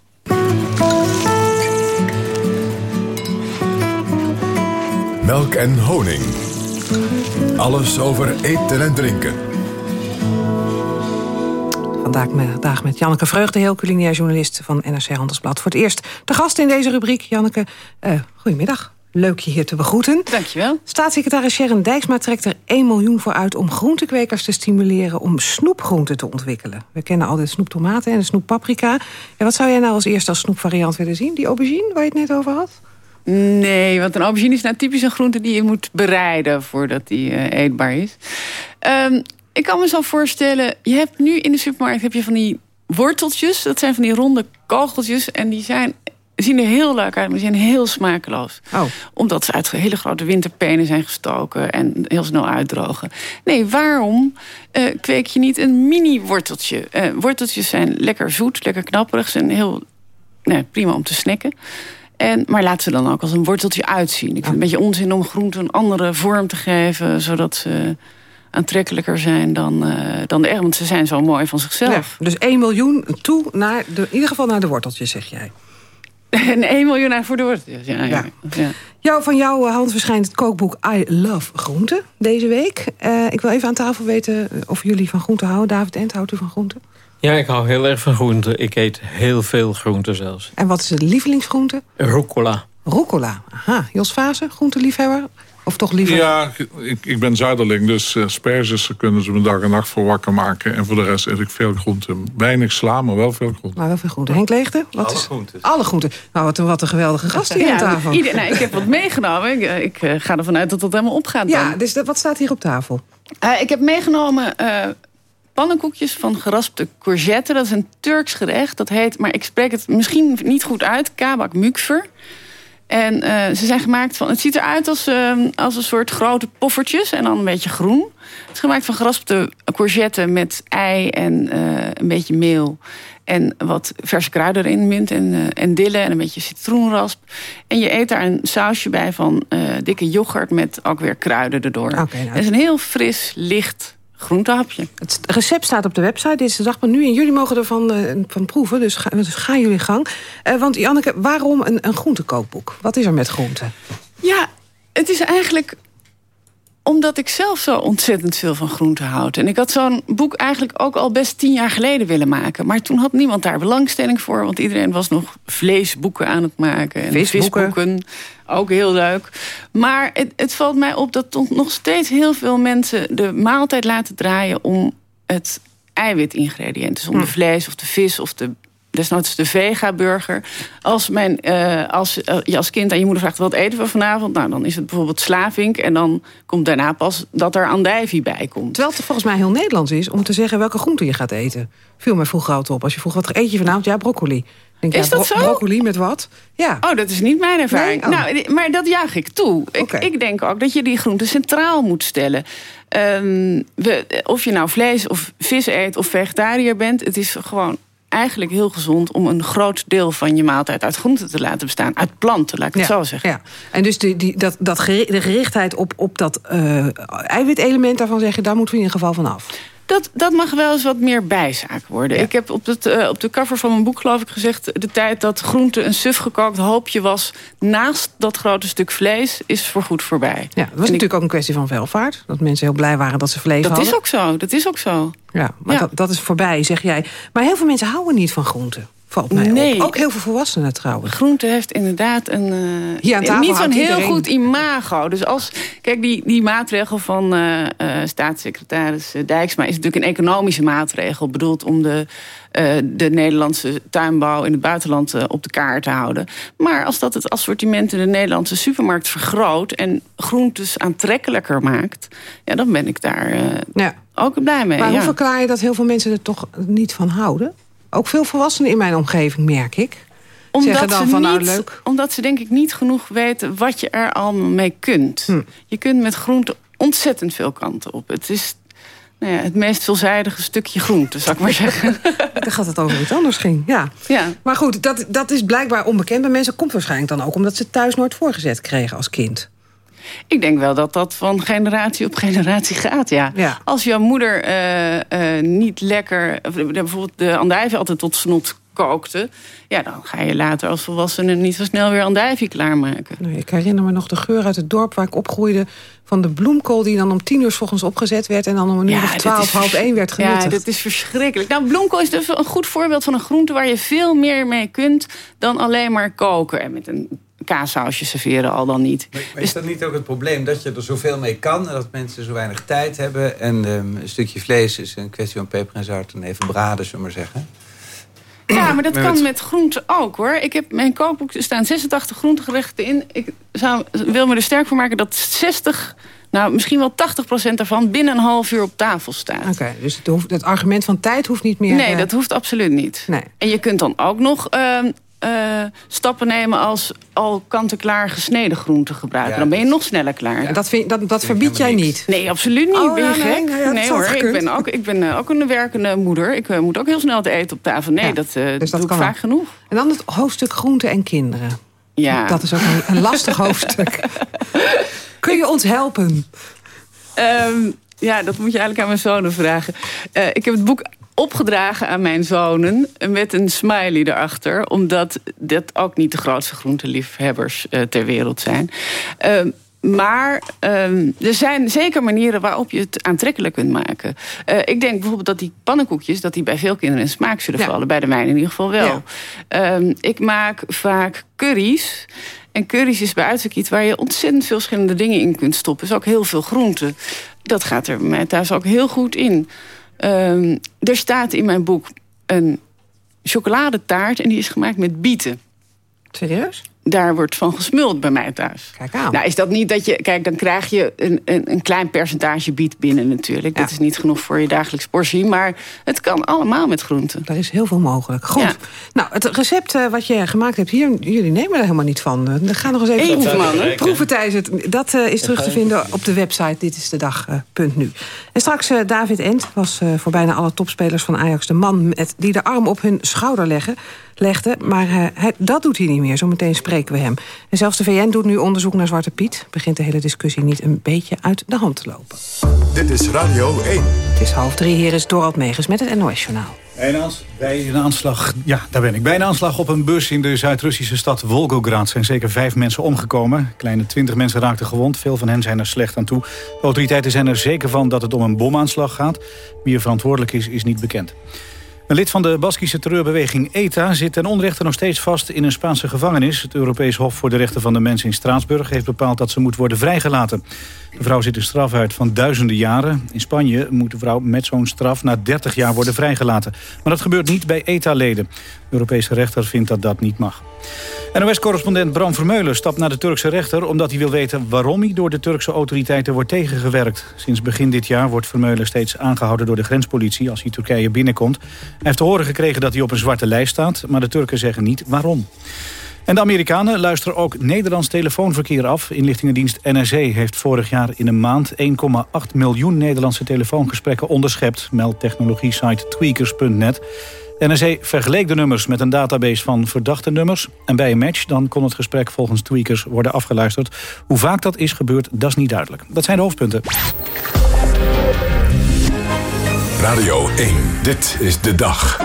Melk en honing. Alles over eten en drinken. Vandaag met Janneke Vreugdeheel, culinair journalist van NRC Handelsblad. Voor het eerst de gast in deze rubriek. Janneke, uh, goedemiddag. Leuk je hier te begroeten. Dankjewel. Staatssecretaris Sharon Dijksma trekt er 1 miljoen voor uit... om groentekwekers te stimuleren om snoepgroenten te ontwikkelen. We kennen al de snoeptomaten en de snoeppaprika. En wat zou jij nou als eerste als snoepvariant willen zien? Die aubergine waar je het net over had? Nee, want een aubergine is nou typisch een groente die je moet bereiden... voordat die uh, eetbaar is. Um, ik kan me zo voorstellen... je hebt nu in de supermarkt heb je van die worteltjes. Dat zijn van die ronde kogeltjes. En die zijn zien er heel leuk uit, maar die zijn heel smakeloos. Oh. Omdat ze uit hele grote winterpenen zijn gestoken en heel snel uitdrogen. Nee, waarom uh, kweek je niet een mini-worteltje? Uh, worteltjes zijn lekker zoet, lekker knapperig. Zijn heel nee, prima om te snacken. En, maar laat ze dan ook als een worteltje uitzien. Ik vind het een beetje onzin om groenten een andere vorm te geven... zodat ze aantrekkelijker zijn dan, uh, dan de echt. Want ze zijn zo mooi van zichzelf. Ja, dus 1 miljoen toe naar de, in ieder geval naar de worteltjes, zeg jij. en 1 miljoen naar voor de ja. ja. ja. Jou, van jouw hand verschijnt het kookboek I Love Groente deze week. Uh, ik wil even aan tafel weten of jullie van groente houden. David Ent, houdt u van groente? Ja, ik hou heel erg van groente. Ik eet heel veel groente zelfs. En wat is de lievelingsgroente? Rucola. Rucola, aha. Jos Vase, groenteliefhebber? Of toch liever? Ja, ik, ik ben zuiderling, dus uh, sperges kunnen ze me dag en nacht voor wakker maken. En voor de rest eet ik veel groenten. Weinig sla, maar wel veel groenten. Maar wel veel groenten. Henk Leegte? Wat Alle is... groenten. Alle groenten. Nou, wat een, wat een geweldige gast hier ja, aan tafel. Ieder, nou, ik heb wat meegenomen. Ik, ik uh, ga ervan uit dat dat helemaal opgaat. Ja, dan. dus dat, wat staat hier op tafel? Uh, ik heb meegenomen pannenkoekjes van geraspte courgette. Dat is een Turks gerecht. Dat heet, maar ik spreek het misschien niet goed uit, kabak mukfer. En uh, ze zijn gemaakt van. Het ziet eruit als, uh, als een soort grote poffertjes en dan een beetje groen. Het is gemaakt van geraspte courgette met ei en uh, een beetje meel. En wat verse kruiden erin, mint en, en dille en een beetje citroenrasp. En je eet daar een sausje bij van dikke yoghurt met ook weer kruiden erdoor. Okay, nou. Het is een heel fris, licht groentehapje. Het recept staat op de website. Dit is de dag van nu. En jullie mogen ervan uh, van proeven. Dus ga, dus ga jullie gang. Uh, want Janneke, waarom een, een groentekookboek? Wat is er met groenten? Ja, het is eigenlijk omdat ik zelf zo ontzettend veel van groenten houd. En ik had zo'n boek eigenlijk ook al best tien jaar geleden willen maken. Maar toen had niemand daar belangstelling voor. Want iedereen was nog vleesboeken aan het maken. En visboeken. visboeken. Ook heel leuk. Maar het, het valt mij op dat toch nog steeds heel veel mensen... de maaltijd laten draaien om het eiwitingrediënt. Dus om hm. de vlees of de vis of de desnoods de vega-burger. Als, uh, als uh, je als kind aan je moeder vraagt... wat eten we vanavond? Nou, dan is het bijvoorbeeld slavink. En dan komt daarna pas dat er andijvie bij komt. Terwijl het volgens mij heel Nederlands is... om te zeggen welke groente je gaat eten. Viel mij vroeger altijd op. Als je vroeg wat eet je vanavond? Ja, broccoli. Denk, is ja, dat bro zo? Broccoli met wat? Ja. Oh, dat is niet mijn ervaring. Nee? Oh. Nou, maar dat jaag ik toe. Ik, denk ook dat je die groenten centraal moet stellen. Um, we, of je nou vlees of vis eet of vegetariër bent... het is gewoon eigenlijk heel gezond om een groot deel van je maaltijd uit groenten te laten bestaan. Uit planten, laat ik het ja, zo zeggen. Ja. En dus die, die, dat, dat de gerichtheid op, op dat uh, eiwitelement daarvan zeggen... daar moeten we in ieder geval van af. Dat, dat mag wel eens wat meer bijzaak worden. Ja. Ik heb op, het, uh, op de cover van mijn boek geloof ik gezegd... de tijd dat groente een suf gekookt hoopje was... naast dat grote stuk vlees, is voorgoed voorbij. Ja, dat was en natuurlijk ik... ook een kwestie van welvaart. Dat mensen heel blij waren dat ze vlees dat hadden. Dat is ook zo, dat is ook zo. Ja, maar ja. Dat, dat is voorbij, zeg jij. Maar heel veel mensen houden niet van groente. Valt mij nee. op. Ook heel veel volwassenen trouwens. Groente heeft inderdaad een uh, Hier aan tafel niet zo'n heel iedereen. goed imago. Dus als, kijk, die, die maatregel van uh, uh, staatssecretaris Dijksma is natuurlijk een economische maatregel bedoeld om de, de Nederlandse tuinbouw in het buitenland op de kaart te houden. Maar als dat het assortiment in de Nederlandse supermarkt vergroot en groentes aantrekkelijker maakt, ja, dan ben ik daar ja. ook blij mee. Maar ja. hoe verklaar je dat heel veel mensen er toch niet van houden? Ook veel volwassenen in mijn omgeving, merk ik. Omdat Zeggen dan ze, van, niet, nou, leuk. omdat ze denk ik niet genoeg weten wat je er allemaal mee kunt. Hm. Je kunt met groente ontzettend veel kanten op. Het is nou ja, het meest veelzijdige stukje groente, zou ik maar zeggen. dacht dat het over iets anders ging, ja. ja. Maar goed, dat, dat is blijkbaar onbekend bij mensen. Komt waarschijnlijk dan ook omdat ze thuis nooit voorgezet kregen als kind. Ik denk wel dat dat van generatie op generatie gaat, ja. ja. Als jouw moeder uh, uh, niet lekker... bijvoorbeeld de andijvie altijd tot snot kookte... ja, dan ga je later als volwassene niet zo snel weer andijvie klaarmaken. Nee, ik herinner me nog de geur uit het dorp waar ik opgroeide... van de bloemkool die dan om tien uur s ochtends opgezet werd... en dan om een uur ja, of twaalf, half één werd genuttigd. Ja, dat is verschrikkelijk. Nou, bloemkool is dus een goed voorbeeld van een groente... waar je veel meer mee kunt dan alleen maar koken. En met een kaassausje serveren al dan niet. Maar, maar is dat niet ook het probleem dat je er zoveel mee kan... en dat mensen zo weinig tijd hebben... en um, een stukje vlees is een kwestie van peper en zout... en even braden, zullen we maar zeggen? Ja, maar dat kan met... groenten ook, hoor. Ik heb mijn kookboek, er staan 86 groentegerechten in. Ik zou, wil me er sterk voor maken dat 60... Nou, misschien wel 80% daarvan binnen een half uur op tafel staat. Oké, okay, dus het, hoeft, het, argument van tijd hoeft niet meer... Nee, uh... dat hoeft absoluut niet. Nee. En je kunt dan ook nog... Uh, uh, stappen nemen als al kant-en-klaar gesneden groenten gebruiken. Ja, dan ben je nog sneller klaar. Ja, dat, vind, dat, dat verbied jij niet? Nee, absoluut niet. Oh, ben je ja, gek? Nee, nee, nee hoor, ik ben, ook, ik ben uh, ook een werkende moeder. Ik uh, moet ook heel snel te eten op tafel. Nee, dat, uh, dus dat doe ik vaak genoeg. En dan het hoofdstuk groenten en kinderen. Ja. Dat is ook een, een lastig hoofdstuk. Kun je ons helpen? Um, Ja, dat moet je eigenlijk aan mijn zonen vragen. Uh, ik heb het boek opgedragen aan mijn zonen met een smiley erachter. Omdat dat ook niet de grootste groenteliefhebbers uh, ter wereld zijn. Uh, maar um, er zijn zeker manieren waarop je het aantrekkelijk kunt maken. Uh, ik denk bijvoorbeeld dat die pannenkoekjes... dat die bij veel kinderen in smaak zullen vallen. Bij de mijne in ieder geval wel. Ja. Um, ik maak vaak curry's. En curry's is bij uitstek iets waar je ontzettend veel verschillende dingen in kunt stoppen. Dus ook heel veel groenten. Dat gaat er mij thuis ook heel goed in. Um, er staat in mijn boek een chocoladetaart... en die is gemaakt met bieten. Serieus? Daar wordt van gesmuld bij mij thuis. Kijk aan. Nou, is dat niet dat je... Kijk, dan krijg je een, een, een klein percentage biet binnen natuurlijk. Ja. Dat is niet genoeg voor je dagelijks portie. Maar het kan allemaal met groenten. Er is heel veel mogelijk. Goed. Ja. Nou, het recept uh, wat je gemaakt hebt hier... jullie nemen er helemaal niet van. Uh, ga nog eens even proeven. Man, proeven tijdens het. Dat uh, is terug te vinden op de website Dit is de dag.nu. en straks David Ent was voor bijna alle topspelers van Ajax... de man met, die de arm op hun schouder leggen legde. Maar uh, hij, dat doet hij niet meer. Zometeen spreken we hem. En zelfs de VN doet nu onderzoek naar Zwarte Piet. Begint de hele discussie niet een beetje uit de hand te lopen. Dit is Radio 1. Het is half drie. Hier is Dorald Megens met het NOS-journaal. Bij een aanslag, ja, daar ben ik. Bij een aanslag op een bus in de Zuid-Russische stad Volgograd zijn zeker vijf mensen omgekomen. Kleine twintig mensen raakten gewond. Veel van hen zijn er slecht aan toe. De autoriteiten zijn er zeker van dat het om een bomaanslag gaat. Wie er verantwoordelijk is, is niet bekend. Een lid van de Baskische terreurbeweging ETA zit ten onrechte nog steeds vast in een Spaanse gevangenis. Het Europees Hof voor de Rechten van de Mens in Straatsburg heeft bepaald dat ze moet worden vrijgelaten. De vrouw zit een straf uit van duizenden jaren. In Spanje moet de vrouw met zo'n straf na 30 jaar worden vrijgelaten. Maar dat gebeurt niet bij ETA-leden. De Europese rechter vindt dat dat niet mag. NOS-correspondent Bram Vermeulen stapt naar de Turkse rechter... omdat hij wil weten waarom hij door de Turkse autoriteiten wordt tegengewerkt. Sinds begin dit jaar wordt Vermeulen steeds aangehouden door de grenspolitie... als hij Turkije binnenkomt. Hij heeft te horen gekregen dat hij op een zwarte lijst staat... maar de Turken zeggen niet waarom. En de Amerikanen luisteren ook Nederlands telefoonverkeer af. Inlichtingendienst NRC heeft vorig jaar in een maand 1,8 miljoen Nederlandse telefoongesprekken onderschept, meldt technologie-site tweakers.net. NRC vergeleek de nummers met een database van verdachte nummers. En bij een match dan kon het gesprek volgens tweakers worden afgeluisterd. Hoe vaak dat is gebeurd, dat is niet duidelijk. Dat zijn de hoofdpunten. Radio 1, dit is de dag.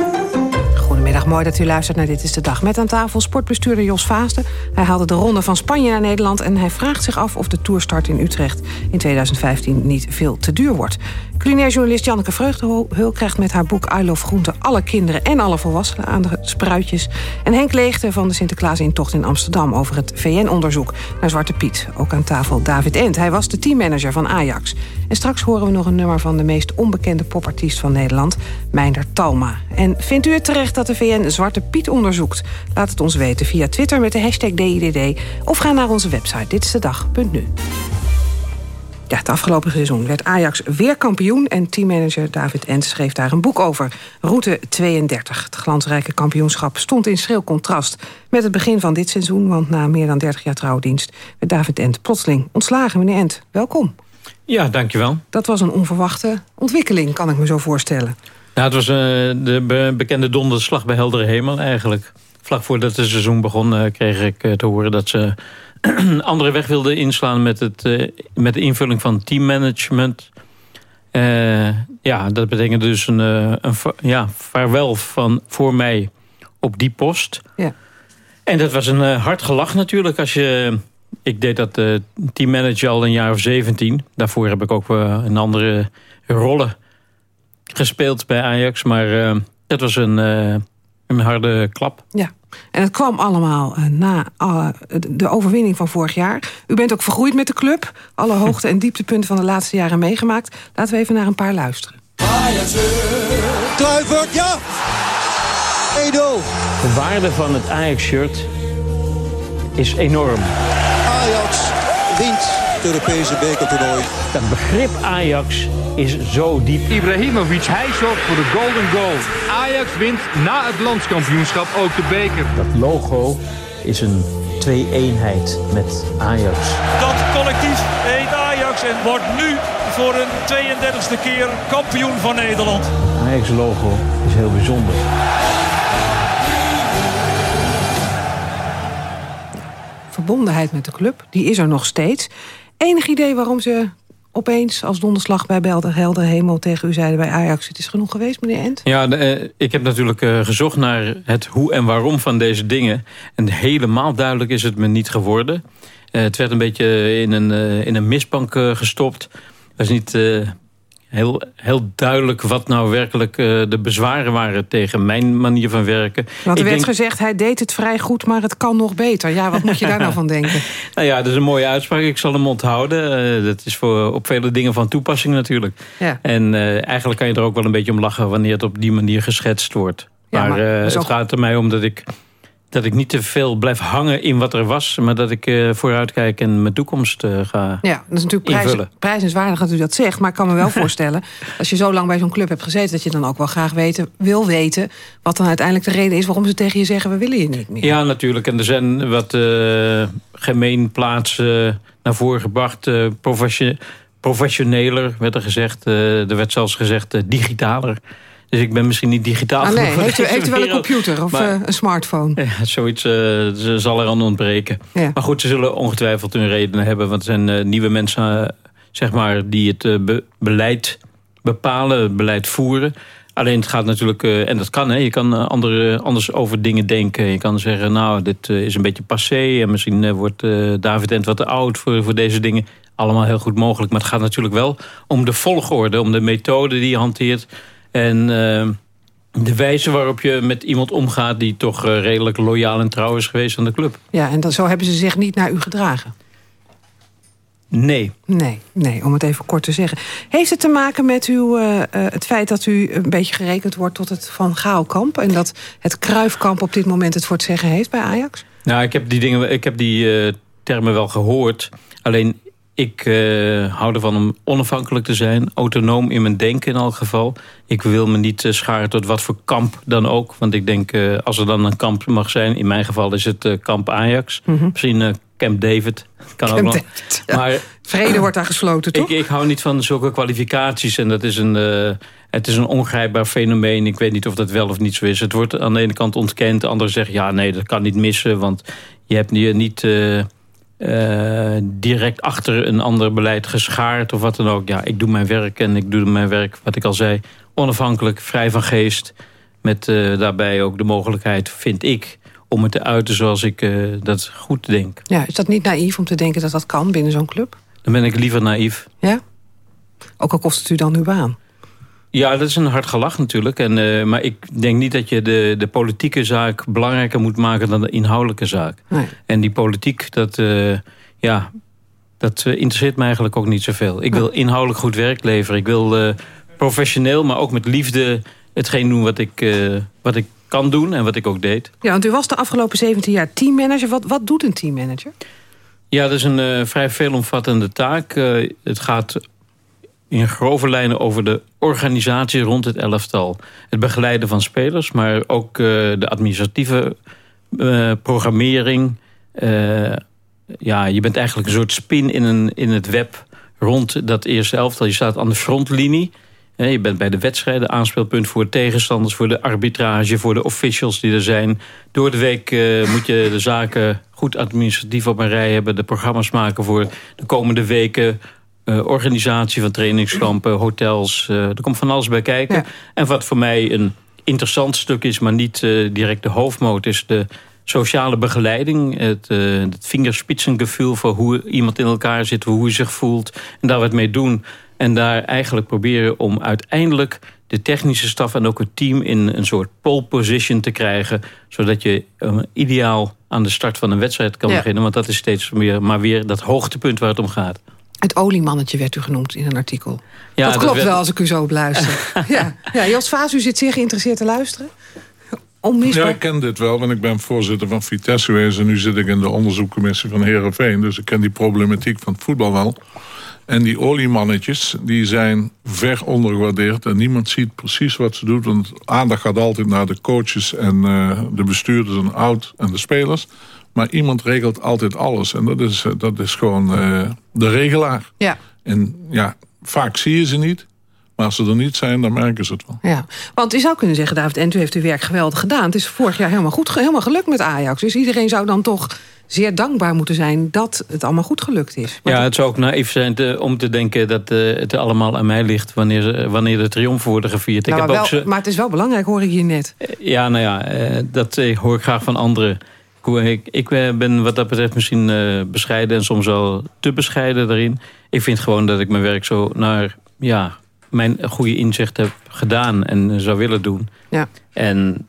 Goedemiddag, mooi dat u luistert naar Dit is de Dag. Met aan tafel sportbestuurder Jos Vaasten. Hij haalde de ronde van Spanje naar Nederland... en hij vraagt zich af of de toerstart in Utrecht in 2015 niet veel te duur wordt. Culinair journalist Janneke Vreugdehul krijgt met haar boek I Love Groente... alle kinderen en alle volwassenen aan de spruitjes. En Henk Leegte van de Sinterklaas in Amsterdam... over het VN-onderzoek naar Zwarte Piet. Ook aan tafel David Ent. Hij was de teammanager van Ajax. En straks horen we nog een nummer van de meest onbekende popartiest van Nederland... Meinder Talma. En vindt u het terecht dat de VN Zwarte Piet onderzoekt? Laat het ons weten via Twitter met de hashtag DIDD... of ga naar onze website ditstedag.nu. Ja, het afgelopen seizoen werd Ajax weer kampioen... en teammanager David Ent schreef daar een boek over. Route 32. Het glansrijke kampioenschap stond in schril contrast... met het begin van dit seizoen, want na meer dan 30 jaar trouwdienst... werd David Ent plotseling ontslagen. Meneer Ent, welkom. Ja, dankjewel. Dat was een onverwachte ontwikkeling, kan ik me zo voorstellen. Ja, het was uh, de bekende donderslag bij heldere hemel eigenlijk. Vlak voordat het seizoen begon uh, kreeg ik uh, te horen dat ze andere weg wilden inslaan met, het, uh, met de invulling van teammanagement. Uh, ja, dat betekent dus een, uh, een ja, vaarwel van, voor mij op die post. Ja. En dat was een hard gelach natuurlijk. Als je, ik deed dat teammanager al een jaar of 17. Daarvoor heb ik ook een andere rollen gespeeld bij Ajax. Maar dat was een, een harde klap. Ja. En het kwam allemaal uh, na uh, de overwinning van vorig jaar. U bent ook vergroeid met de club. Alle hoogte- en dieptepunten van de laatste jaren meegemaakt. Laten we even naar een paar luisteren. Kluivert, ja! 1-0. De waarde van het Ajax-shirt is enorm. Het Europese bekertoernooi. Het begrip Ajax is zo diep. Ibrahimovic, hij zorgt voor de golden goal. Ajax wint na het landskampioenschap ook de beker. Dat logo is een twee-eenheid met Ajax. Dat collectief heet Ajax en wordt nu voor een 32e keer kampioen van Nederland. Het Ajax-logo is heel bijzonder. Verbondenheid met de club, die is er nog steeds. Enig idee waarom ze opeens als donderslag bij Belder Helder Hemel tegen u zeiden bij Ajax... het is genoeg geweest, meneer Ent? Ja, de, ik heb natuurlijk gezocht naar het hoe en waarom van deze dingen. En helemaal duidelijk is het me niet geworden. het werd een beetje in een, in een mistbank gestopt. Dat is niet heel, heel duidelijk wat nou werkelijk uh, de bezwaren waren tegen mijn manier van werken. Want er werd gezegd, hij deed het vrij goed, maar het kan nog beter. Ja, wat moet je daar nou van denken? Nou ja, dat is een mooie uitspraak. Ik zal hem onthouden. Uh, dat is voor, op vele dingen van toepassing natuurlijk. Ja. En uh, eigenlijk kan je er ook wel een beetje om lachen wanneer het op die manier geschetst wordt. Ja, maar, maar het gaat er mij om dat ik dat ik niet te veel blijf hangen in wat er was... maar dat ik uh, vooruitkijk en mijn toekomst uh, ga Ja, dat is natuurlijk prijs, prijzenswaardig dat u dat zegt... maar ik kan me wel voorstellen, als je zo lang bij zo'n club hebt gezeten... dat je dan ook wel graag weten, wil weten... wat dan uiteindelijk de reden is waarom ze tegen je zeggen... we willen je niet meer. Ja, natuurlijk. En er zijn wat uh, gemeenplaatsen naar voren gebracht... professioneler, werd er gezegd. er werd zelfs gezegd digitaler... Dus ik ben misschien niet digitaal ah, nee. Heeft u, heeft u wel een computer of eh, een smartphone? Ja, zoiets uh, zal er aan ontbreken. Maar goed, ze zullen ongetwijfeld hun redenen hebben. Want er zijn uh, nieuwe mensen zeg maar, die het be beleid bepalen, beleid voeren. Alleen het gaat natuurlijk, en dat kan, hè, je kan andere, anders over dingen denken. Je kan zeggen, nou, dit is een beetje passé. En misschien wordt David Ent wat te oud voor, voor deze dingen. Allemaal heel goed mogelijk. Maar het gaat natuurlijk wel om de volgorde, om de methode die je hanteert en uh, de wijze waarop je met iemand omgaat... die toch uh, redelijk loyaal en trouw is geweest aan de club. Ja, en dan, zo hebben ze zich niet naar u gedragen? Nee. Nee, nee, om het even kort te zeggen. Heeft het te maken met uw, uh, het feit dat u een beetje gerekend wordt... tot het Van Gaalkamp... en dat het Kruifkamp op dit moment het voor het zeggen heeft bij Ajax? Nou, ik heb die, dingen, ik heb die uh, termen wel gehoord. Alleen ik uh, hou ervan om onafhankelijk te zijn. Autonoom in mijn denken in elk geval. Ik wil me niet uh, scharen tot wat voor kamp dan ook. Want ik denk, uh, als er dan een kamp mag zijn... in mijn geval is het kamp Ajax. Mm -hmm. Misschien Camp David. Kan Camp ook nog. David, ja. maar, Vrede wordt daar gesloten, toch? Ik, ik, hou niet van zulke kwalificaties. En dat is een, het is een ongrijpbaar fenomeen. Ik weet niet of dat wel of niet zo is. Het wordt aan de ene kant ontkend. De andere zegt, ja, nee, dat kan niet missen. Want je hebt je niet uh, direct achter een ander beleid geschaard of wat dan ook. Ja, ik doe mijn werk en ik doe mijn werk, wat ik al zei, onafhankelijk, vrij van geest. Met uh, daarbij ook de mogelijkheid, vind ik, om het te uiten zoals ik uh, dat goed denk. Ja, is dat niet naïef om te denken dat dat kan binnen zo'n club? Dan ben ik liever naïef. Ja? Ook al kost het u dan uw baan? Ja, dat is een hard gelach natuurlijk. En, uh, maar ik denk niet dat je de, de politieke zaak belangrijker moet maken dan de inhoudelijke zaak. Nee. En die politiek, dat, uh, ja, dat uh, interesseert me eigenlijk ook niet zoveel. Ik wil inhoudelijk goed werk leveren. Ik wil professioneel, maar ook met liefde hetgeen doen wat ik, wat ik kan doen en wat ik ook deed. Ja, want u was de afgelopen 17 jaar teammanager. Wat, wat doet een teammanager? Ja, dat is een vrij veelomvattende taak. het gaat in grove lijnen over de organisatie rond het elftal. Het begeleiden van spelers, maar ook uh, de administratieve uh, programmering. Uh, ja, je bent eigenlijk een soort spin in, een, in het web rond dat eerste elftal. Je staat aan de frontlinie. Je bent bij de wedstrijden aanspeelpunt voor tegenstanders... voor de arbitrage, voor de officials die er zijn. Door de week moet je de zaken goed administratief op een rij hebben... de programma's maken voor de komende weken uh, organisatie van trainingskampen, hotels. Uh, er komt van alles bij kijken. Ja. En wat voor mij een interessant stuk is, maar niet uh, direct de hoofdmoot... is de sociale begeleiding. Het, het vingerspitsengevoel voor hoe iemand in elkaar zit... hoe hij zich voelt en daar wat mee doen. En daar eigenlijk proberen om uiteindelijk de technische staf en ook het team... in een soort pole position te krijgen... zodat je ideaal aan de start van een wedstrijd kan ja. beginnen. Want dat is steeds meer, maar weer dat hoogtepunt waar het om gaat. Het oliemannetje werd u genoemd in een artikel. Ja, dat klopt wel als ik u zo op luister. ja. ja, Jos Vaas, u zit zeer geïnteresseerd te luisteren. Onmisbaar. Ja, ik ken dit wel, want ik ben voorzitter van Vitesse geweest... en nu zit ik in de onderzoekcommissie van Herenveen. Dus ik ken die problematiek van het voetbal wel. En die oliemannetjes, die zijn ver ondergewaardeerd... en niemand ziet precies wat ze doen. Want aandacht gaat altijd naar de coaches en uh, de bestuurders en oud en de spelers... Maar iemand regelt altijd alles. En dat is, dat is gewoon uh, de regelaar. Ja. En ja, vaak zie je ze niet. Maar als ze er niet zijn, dan merken ze het wel. Ja, want je zou kunnen zeggen, David, en u heeft uw werk geweldig gedaan. Het is vorig jaar helemaal goed, helemaal gelukt met Ajax. Dus iedereen zou dan toch zeer dankbaar moeten zijn dat het allemaal goed gelukt is. ja, het zou ook naïef zijn te, om te denken dat uh, het allemaal aan mij ligt... wanneer, wanneer de triomfen worden gevierd. Nou, ik heb maar, wel, maar het is wel belangrijk, hoor ik hier net. Ja, nou ja, dat hoor ik graag van anderen. Ik, ik ben wat dat betreft misschien bescheiden en soms wel te bescheiden daarin. Ik vind gewoon dat ik mijn werk zo naar ja, mijn goede inzicht heb gedaan en zou willen doen. Ja. En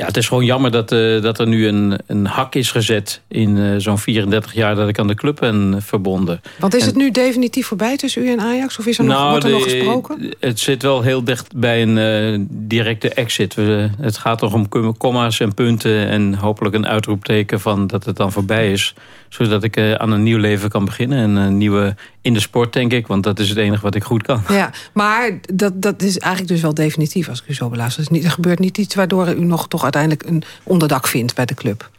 ja, het is gewoon jammer dat, uh, dat er nu een, een hak is gezet... in uh, zo'n 34 jaar dat ik aan de club ben verbonden. Want is het nu definitief voorbij tussen u en Ajax? Of is er nog, nou, wordt er de, nog gesproken? Het zit wel heel dicht bij een uh, directe exit. We, het gaat toch om comma's en punten... en hopelijk een uitroepteken van dat het dan voorbij is. Zodat ik aan een nieuw leven kan beginnen. En een nieuwe in de sport, denk ik. Want dat is het enige wat ik goed kan. Ja, maar dat, dat is eigenlijk dus wel definitief als ik u zo beluister. Dus niet, er gebeurt niet iets waardoor u nog toch uiteindelijk een onderdak vindt bij de club.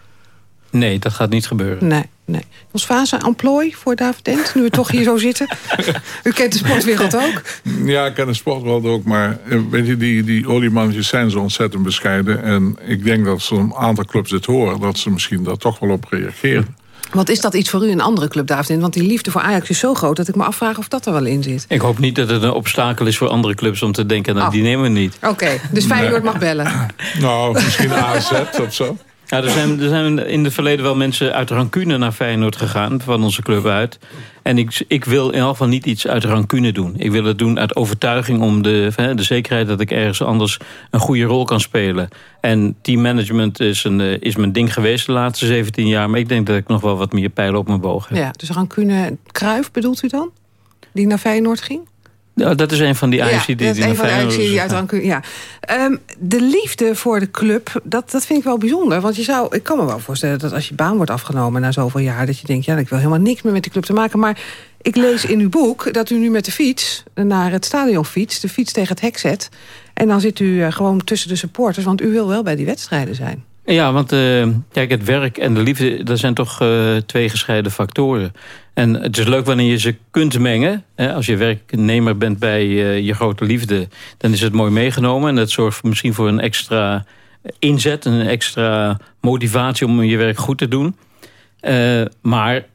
Nee, dat gaat niet gebeuren. Nee, nee. Was fase employ voor David Dent, nu we toch hier zo zitten? U kent de sportwereld ook? Ja, ik ken de sportwereld ook. Maar eh, weet je, die, die oliemannetjes zijn zo ontzettend bescheiden. En ik denk dat ze een aantal clubs dit horen... dat ze misschien daar toch wel op reageren. Want is dat iets voor u een andere club, David? Want die liefde voor Ajax is zo groot dat ik me afvraag of dat er wel in zit. Ik hoop niet dat het een obstakel is voor andere clubs om te denken... dat oh. die nemen we niet. Oké, dus Feyenoord mag bellen. Nou, misschien AZ of zo. Ja, er zijn, er zijn in het verleden wel mensen uit rancune naar Feyenoord gegaan... van onze club uit. En ik, ik wil in ieder geval niet iets uit rancune doen. Ik wil het doen uit overtuiging om de, de zekerheid... dat ik ergens anders een goede rol kan spelen. En teammanagement is, een, eh, is mijn ding geweest de laatste 17 jaar... maar ik denk dat ik nog wel wat meer pijlen op mijn boog heb. Ja, dus rancune Kruif bedoelt u dan? Die naar Feyenoord ging? Ja, dat is een van die eisen die, die, een van de die uit ja. Um, de liefde voor de club, dat, dat vind ik wel bijzonder. Want je zou, ik kan me wel voorstellen dat als je baan wordt afgenomen... na zoveel jaar, dat je denkt, ja, ik wil helemaal niks meer met die club te maken. Maar ik lees in uw boek dat u nu met de fiets naar het stadion fietst... de fiets tegen het hek zet. En dan zit u eh, gewoon tussen de supporters... want u wil wel bij die wedstrijden zijn. Ja, want uh, kijk, het werk en de liefde... dat zijn toch uh, twee gescheiden factoren. En het is leuk wanneer je ze kunt mengen. Als je werknemer bent bij uh, je grote liefde... dan is het mooi meegenomen. En dat zorgt misschien voor een extra inzet... een extra motivatie om je werk goed te doen. maar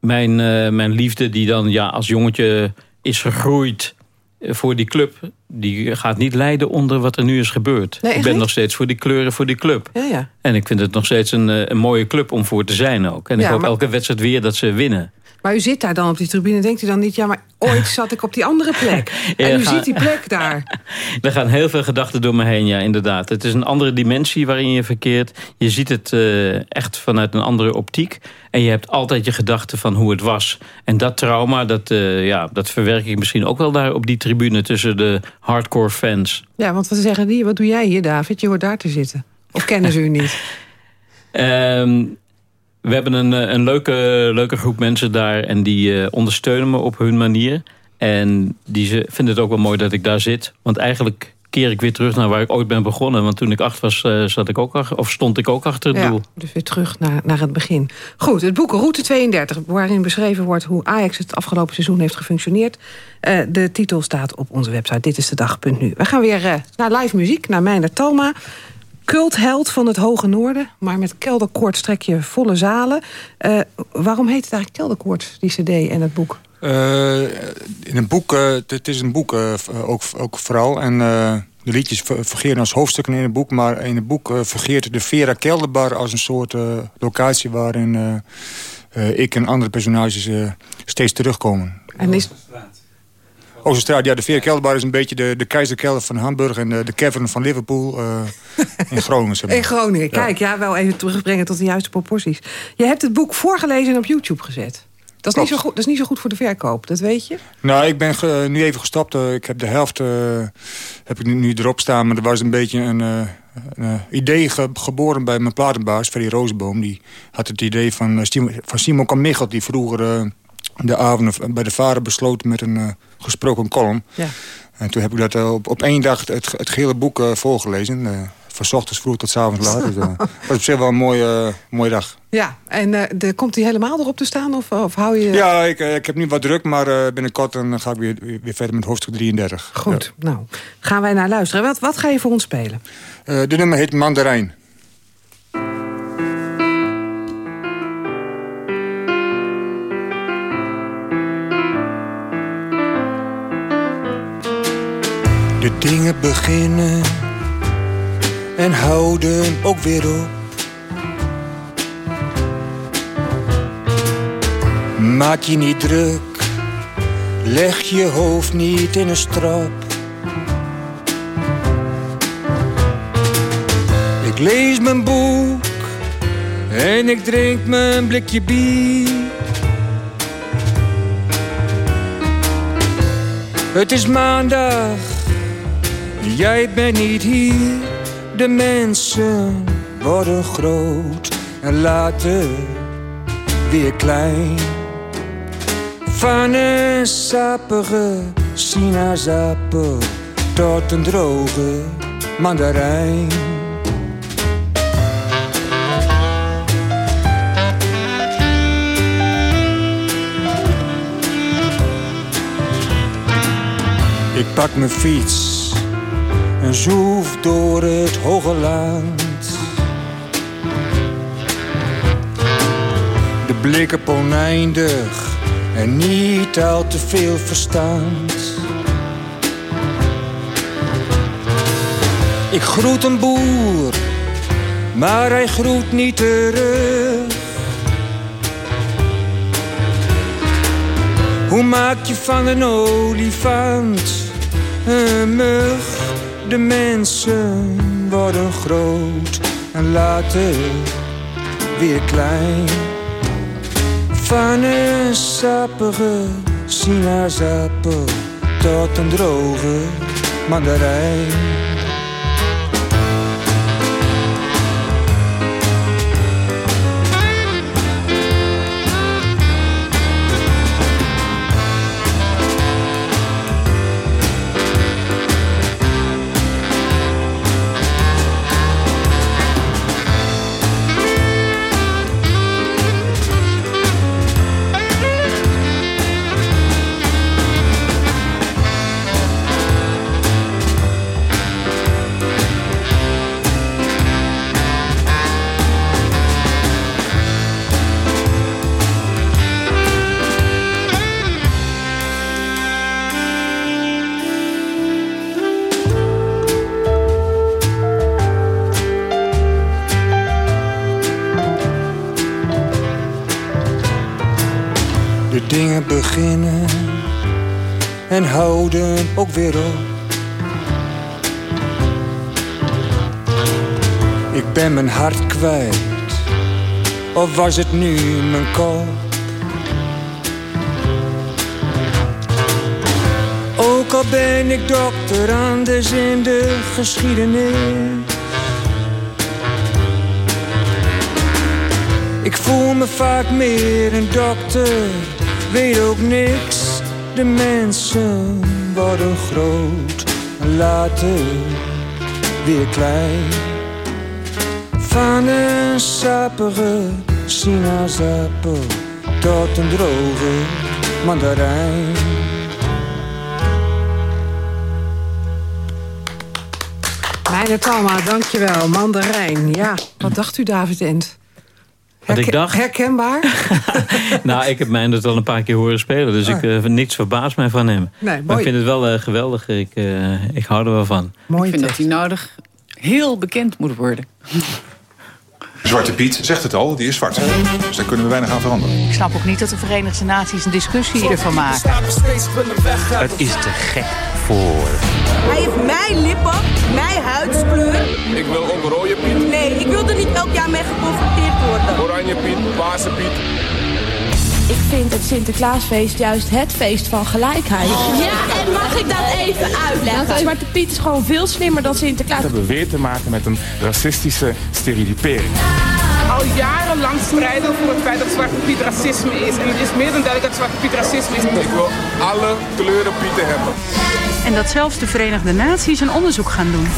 mijn, mijn liefde die dan ja, als jongetje is gegroeid voor die club... die gaat niet lijden onder wat er nu is gebeurd. ik ben nog steeds voor die kleuren voor die club. Ja, ja. En ik vind het nog steeds een, een mooie club om voor te zijn ook. En ik hoop elke wedstrijd weer dat ze winnen. Maar u zit daar dan op die tribune denkt u dan niet... ja, maar ooit zat ik op die andere plek. en u ziet die plek daar. er gaan heel veel gedachten door me heen, ja, inderdaad. Het is een andere dimensie waarin je verkeert. Je ziet het uh, echt vanuit een andere optiek. En je hebt altijd je gedachten van hoe het was. En dat trauma, dat, uh, ja, dat verwerk ik misschien ook wel daar op die tribune... tussen de hardcore fans. Ja, want wat zeggen die? Wat doe jij hier, David? Je hoort daar te zitten. Of kennen ze u niet? um, we hebben een, eh, een leuke, leuke groep mensen daar en die uh, ondersteunen me op hun manier. En die ze vinden het ook wel mooi dat ik daar zit. Want eigenlijk keer ik weer terug naar waar ik ooit ben begonnen. Want toen ik acht was, uh, zat ik ook, of stond ik ook achter het ja, doel. Dus weer terug naar, naar het begin. Goed, het boek Route 32, waarin beschreven wordt... hoe Ajax het afgelopen seizoen heeft gefunctioneerd. Uh, de titel staat op onze website. Dit is de dag.nu. We gaan weer naar live muziek, naar Meijner Talma cultheld van het Hoge Noorden, maar met kelderkoorts trek je volle zalen. Uh, waarom heet het eigenlijk kelderkoorts, die cd en het boek? Uh, in een boek, uh, het is een boek ook, ook vooral. En de liedjes fungeren als hoofdstukken in het boek. Maar in het boek fungeert de Vera Kelderbar als een soort locatie... waarin ik en andere personages steeds terugkomen. En is, Oosterstraat, ja, de Veer Kelderbar is een beetje de, de keizerkelder van Hamburg... en de, de Kevin van Liverpool uh, in Groningen. Zeg maar. In Groningen, kijk, ja. wel even terugbrengen tot de juiste proporties. Je hebt het boek voorgelezen en op YouTube gezet. Dat is, niet zo goed, dat is niet zo goed voor de verkoop, dat weet je? Nou, ik ben nu even gestopt. Uh, ik heb de helft uh, heb ik nu, nu, erop staan. Maar er was een beetje een, een idee ge geboren bij mijn platenbaas, Ferry Roosboom. Die had het idee van, van Simon Kamichelt, die vroeger de avond bij de vader besloten met een uh, gesproken column. Ja. En toen heb ik dat uh, op, op één dag het, het gehele boek uh, voorgelezen. van ochtends vroeg tot avonds laat. dus, dat was op zich wel een mooie, mooie dag. Ja, en de, komt hij helemaal erop te staan? Of, of hou je... Ja, ik, ik heb nu wat druk, maar binnenkort dan ga ik weer, weer verder met hoofdstuk 33. Goed, nou, gaan wij naar luisteren. Wat, wat ga je voor ons spelen? de nummer heet Mandarijn. Dingen beginnen en houden ook weer op. Maak je niet druk, leg je hoofd niet in een strap. Ik lees mijn boek en ik drink mijn blikje bier. Het is maandag, jij bent niet hier. De mensen worden groot en later weer klein. Van een sappige sinaasappel tot een droge mandarijn. Ik pak mijn fiets en zoef door het hoge land. De blikken oneindig en niet al te veel verstand. Ik groet een boer, maar hij groet niet terug. Hoe maak je van een olifant een mug? De mensen worden groot en later weer klein. Van een sappige sinaasappel tot een droge mandarijn. En houden ook weer op. Ik ben mijn hart kwijt, of was het nu mijn kop? Ook al ben ik dokter anders in de geschiedenis. Ik voel me vaak meer een dokter, weet ook niks. De mensen worden groot en later weer klein. Van een sappige sinaasappel tot een droge mandarijn. Meijner Talma, dankjewel. Mandarijn. Ja, wat dacht u, David Ent? Wat ik dacht? Herkenbaar? nou, ik heb mij dat al een paar keer horen spelen. Dus ik, uh, niets verbaast mij van hem. Nee, maar ik vind het wel uh, geweldig. Ik, uh, ik hou er wel van. Mooi ik vind tekst. dat hij nodig heel bekend moet worden. Zwarte Piet zegt het al, die is zwart. Dus daar kunnen we weinig aan veranderen. Ik snap ook niet dat de Verenigde Naties een discussie ervan maken. Het is te gek voor. Hij heeft mijn lippen, mijn huidskleur. Ik wil ook rode Piet. Piet. Ik vind het Sinterklaasfeest juist het feest van gelijkheid. Ja, en mag ik dat even uitleggen? Zwarte Piet is gewoon veel slimmer dan Sinterklaas. We hebben weer te maken met een racistische stereotypering. Al jarenlang strijden voor het feit dat Zwarte Piet racisme is. En het is meer dan duidelijk dat Zwarte Piet racisme is. Ik wil alle kleuren Pieten hebben. En dat zelfs de Verenigde Naties een onderzoek gaan doen.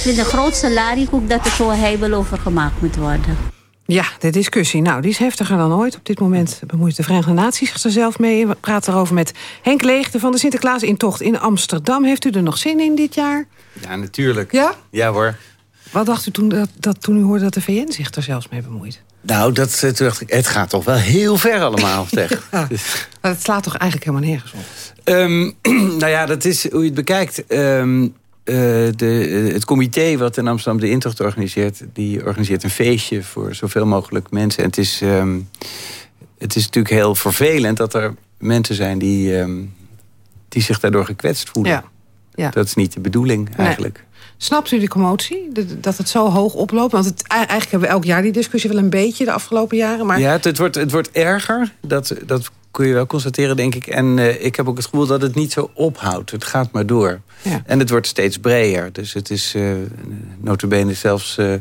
Ik vind de grootste lariekoek dat er zo heibel over gemaakt moet worden. Ja, de discussie. Nou, die is heftiger dan ooit. Op dit moment bemoeit de Verenigde Naties zich er zelf mee. We praten erover met Henk Leegte van de Sinterklaas-intocht in Amsterdam. Heeft u er nog zin in dit jaar? Ja, natuurlijk. Ja? Ja hoor. Wat dacht u toen, dat, dat, toen u hoorde dat de VN zich er zelfs mee bemoeit? Nou, dat, toen dacht ik, het gaat toch wel heel ver allemaal, zeg. Ja, maar het slaat toch eigenlijk helemaal nergens op? Ehm, nou ja, dat is hoe je het bekijkt. Ehm, eh, de, het comité wat in Amsterdam de intocht organiseert... die organiseert een feestje voor zoveel mogelijk mensen. En het is, ehm, het is natuurlijk heel vervelend dat er mensen zijn... die, die zich daardoor gekwetst voelen. Ja. Ja. Dat is niet de bedoeling eigenlijk. Snapt u de commotie? Dat het zo hoog oploopt? Want het, eigenlijk hebben we elk jaar die discussie wel een beetje de afgelopen jaren. Maar... Ja, het, het, wordt, het wordt erger. Dat, dat kun je wel constateren, denk ik. En uh, ik heb ook het gevoel dat het niet zo ophoudt. Het gaat maar door. Ja. En het wordt steeds breder. Dus het is uh, notabene zelfs... Uh,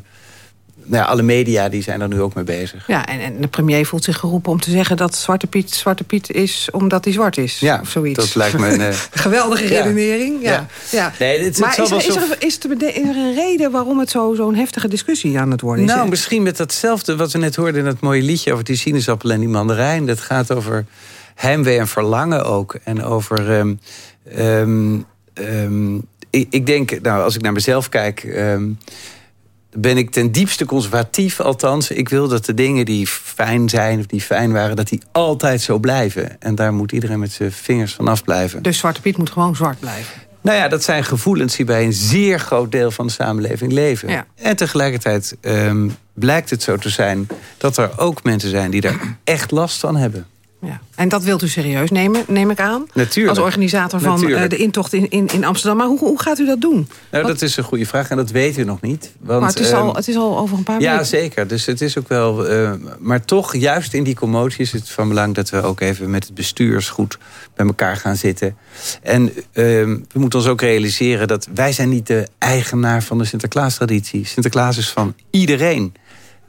nou ja, alle media die zijn er nu ook mee bezig. Ja, en, en, de premier voelt zich geroepen om te zeggen... dat Zwarte Piet Zwarte Piet is omdat hij zwart is. Ja, of zoiets. dat lijkt me een... Uh... Geweldige redenering. Ja. ja. ja. Nee, dit, maar is er, zo... is, er, is, er, is, er, een reden waarom het zo'n zo heftige discussie aan het worden is? Nou, misschien met datzelfde wat we net hoorden in dat mooie liedje... over die sinaasappel en die mandarijn. Dat gaat over heimwee en verlangen ook. En over... Um, um, um, ik, ik, denk, nou, als ik naar mezelf kijk ben ik ten diepste conservatief. Althans, ik wil dat de dingen die fijn zijn of die fijn waren... dat die altijd zo blijven. En daar moet iedereen met zijn vingers vanaf blijven. Dus Zwarte Piet moet gewoon zwart blijven? Nou ja, dat zijn gevoelens die bij een zeer groot deel van de samenleving leven. Ja. En tegelijkertijd um, blijkt het zo te zijn... dat er ook mensen zijn die er echt last van hebben. Ja. En dat wilt u serieus nemen, neem ik aan? Natuurlijk. Als organisator van uh, de intocht in, in, in Amsterdam. Maar hoe, hoe gaat u dat doen? Nou, dat is een goede vraag en dat weet u nog niet. Want, maar het is, al, het is al over een paar ja, weken. Ja, zeker. Dus het is ook wel... Uh, maar toch, juist in die commotie is het van belang... dat we ook even met het bestuurs goed bij elkaar gaan zitten. En uh, we moeten ons ook realiseren dat wij zijn niet de eigenaar van de Sinterklaas-traditie. Sinterklaas is van iedereen.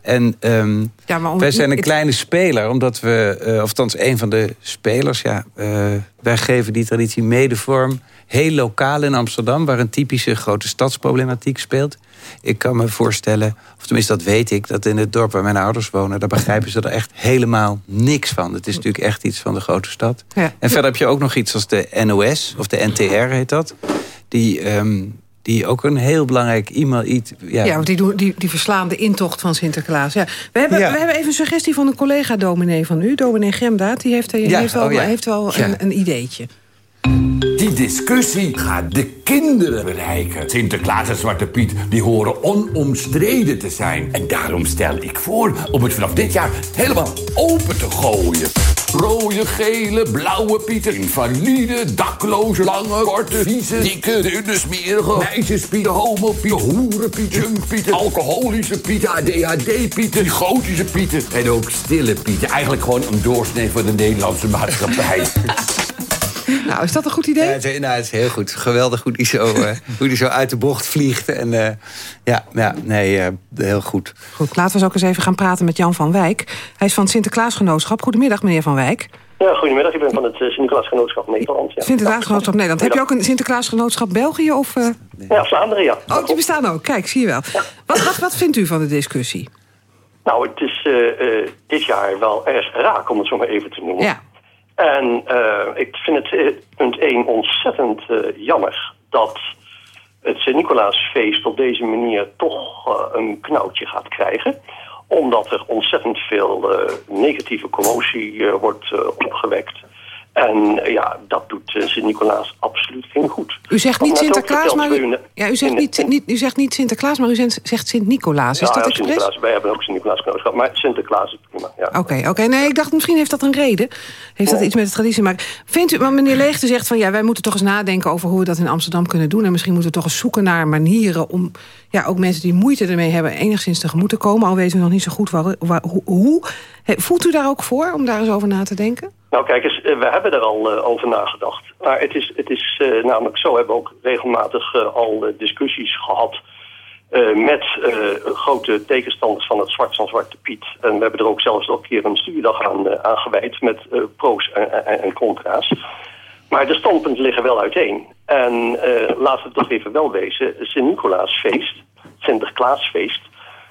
En um, ja, maar wij zijn een kleine speler, omdat we, uh, of althans een van de spelers, ja, uh, wij geven die traditie mede vorm. Heel lokaal in Amsterdam, waar een typische grote stadsproblematiek speelt. Ik kan me voorstellen, of tenminste dat weet ik, dat in het dorp waar mijn ouders wonen, daar begrijpen ze er echt helemaal niks van. Het is natuurlijk echt iets van de grote stad. Ja. En verder heb je ook nog iets als de NOS, of de NTR heet dat. Die. Um, die ook een heel belangrijk iemand... Iets, ja, ja want die, doen, die, die verslaan de intocht van Sinterklaas. Ja. We, hebben, Ja. we hebben even een suggestie van een collega-dominee van u. Dominee Gremdaad, die heeft, Ja, heeft wel, oh ja. heeft wel Ja. een, een ideetje. Die discussie gaat de kinderen bereiken. Sinterklaas en Zwarte Piet die horen onomstreden te zijn. En daarom stel ik voor om het vanaf dit jaar helemaal open te gooien. Rode, gele, blauwe pieten. Invalide, dakloze, lange, korte, vieze, dikke, dunne, smerige. Meisjespieten, homopieten, hoerenpieten, junkpieten, alcoholische pieten, ADHD-pieten, psychotische pieten. En ook stille pieten. Eigenlijk gewoon een doorsnee van de Nederlandse maatschappij. Nou, is dat een goed idee? Ja, het, is- nou, het is heel goed. Geweldig hoe die zo, eh, hoe die zo uit de bocht vliegt. En, eh, ja, ja, nee, eh, heel goed. Goed, laten we eens ook eens even gaan praten met Jan van Wijk. Hij is van het Sinterklaasgenootschap. Goedemiddag, meneer Van Wijk. Ja, goedemiddag. Ik ben van het Sint-Nicolaasgenootschap Nederland. Ja. Sinterklaasgenootschap Nederland. Heb je ook een Sinterklaasgenootschap België? Of, eh? Ja, Vlaanderen, ja. Oh, die bestaan ook. Kijk, zie je wel. Wat, wat, wat vindt u van de discussie? Nou, het is eh, eh, dit jaar wel erg raak, om het zo maar even te noemen. Ja. En eh, ik vind het eh, punt 1 ontzettend eh, jammer dat het Sint-Nicolaasfeest op deze manier toch een knoutje gaat krijgen. Omdat er ontzettend veel negatieve commotie wordt opgewekt. En eh, ja, dat doet eh, Sint-Nicolaas absoluut geen goed. U zegt niet Sinterklaas, maar u, ja, u, zegt niet, niet, u zegt niet Sinterklaas, maar u zegt Sint-Nicolaas. Is ja, dat ja, expres? Sinterklaas. Wij hebben ook Sint-Nicolaasgenootschap. Maar Sinterklaas is prima, ja. Oké, oké. Nee, ik dacht misschien heeft dat een reden. Heeft dat iets met de traditie te maken. Vindt u, maar meneer Leegte zegt van ja, wij moeten toch eens nadenken over hoe we dat in Amsterdam kunnen doen. En misschien moeten we toch eens zoeken naar manieren om ja, ook mensen die moeite ermee hebben enigszins tegemoet te komen. Al weten we nog niet zo goed waar, waar- hoe. Voelt u daar ook voor om daar eens over na te denken? Nou kijk eens, eh, we hebben er al eh, over nagedacht. Maar het is, het is eh, namelijk zo, we hebben ook regelmatig al discussies gehad... eh, met grote tegenstanders van het zwart van Zwarte Piet. En we hebben er ook zelfs nog een keer een studiedag aan, gewijd... met pro's en, en, contra's. Maar de standpunten liggen wel uiteen. En laten we toch even wel wezen, Sint-Nicolaasfeest, Sinterklaasfeest...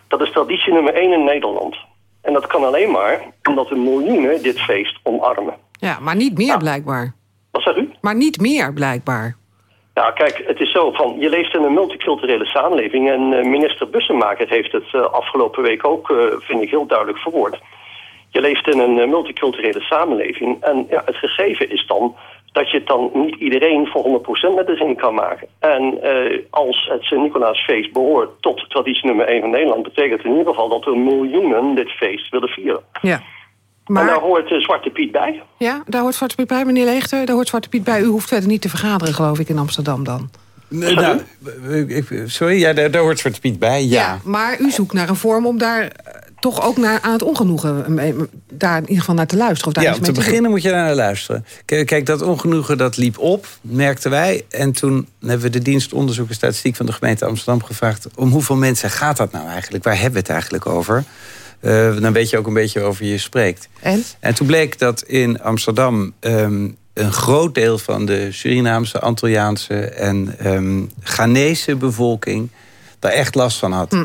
dat is traditie nummer één in Nederland. En dat kan alleen maar omdat de miljoenen dit feest omarmen. Ja, maar niet meer blijkbaar. Wat zegt u? Maar niet meer blijkbaar. Nou, kijk, het is zo van, je leeft in een multiculturele samenleving en uh, minister Bussemaker heeft het uh, afgelopen week ook, uh, vind ik, heel duidelijk verwoord. Je leeft in een multiculturele samenleving en ja, het gegeven is dan dat je het dan niet iedereen voor 100% met de zin kan maken. En als het Sint-Nicolaasfeest behoort tot traditie nummer 1 van Nederland, betekent in ieder geval dat er miljoenen dit feest willen vieren. Ja. Maar... En daar hoort uh, Zwarte Piet bij. Ja, daar hoort Zwarte Piet bij, meneer Leegter. Daar hoort Zwarte Piet bij. U hoeft verder niet te vergaderen, geloof ik, in Amsterdam dan. Nee, nou, sorry, ja, daar, daar, hoort Zwarte Piet bij, ja. ja. Maar u zoekt naar een vorm om daar toch ook naar, aan het ongenoegen... daar in ieder geval naar te luisteren. Of daar ja, om te beginnen doen. moet je daar naar luisteren. Kijk, dat ongenoegen dat liep op, merkten wij. En toen hebben we de dienst onderzoek en statistiek van de gemeente Amsterdam gevraagd... om hoeveel mensen gaat dat nou eigenlijk? Waar hebben we het eigenlijk over? Uh, dan weet je ook een beetje over je spreekt. En? En toen bleek dat in Amsterdam um, een groot deel van de Surinaamse, Antilliaanse en um, Ghanese bevolking daar echt last van had. Hm.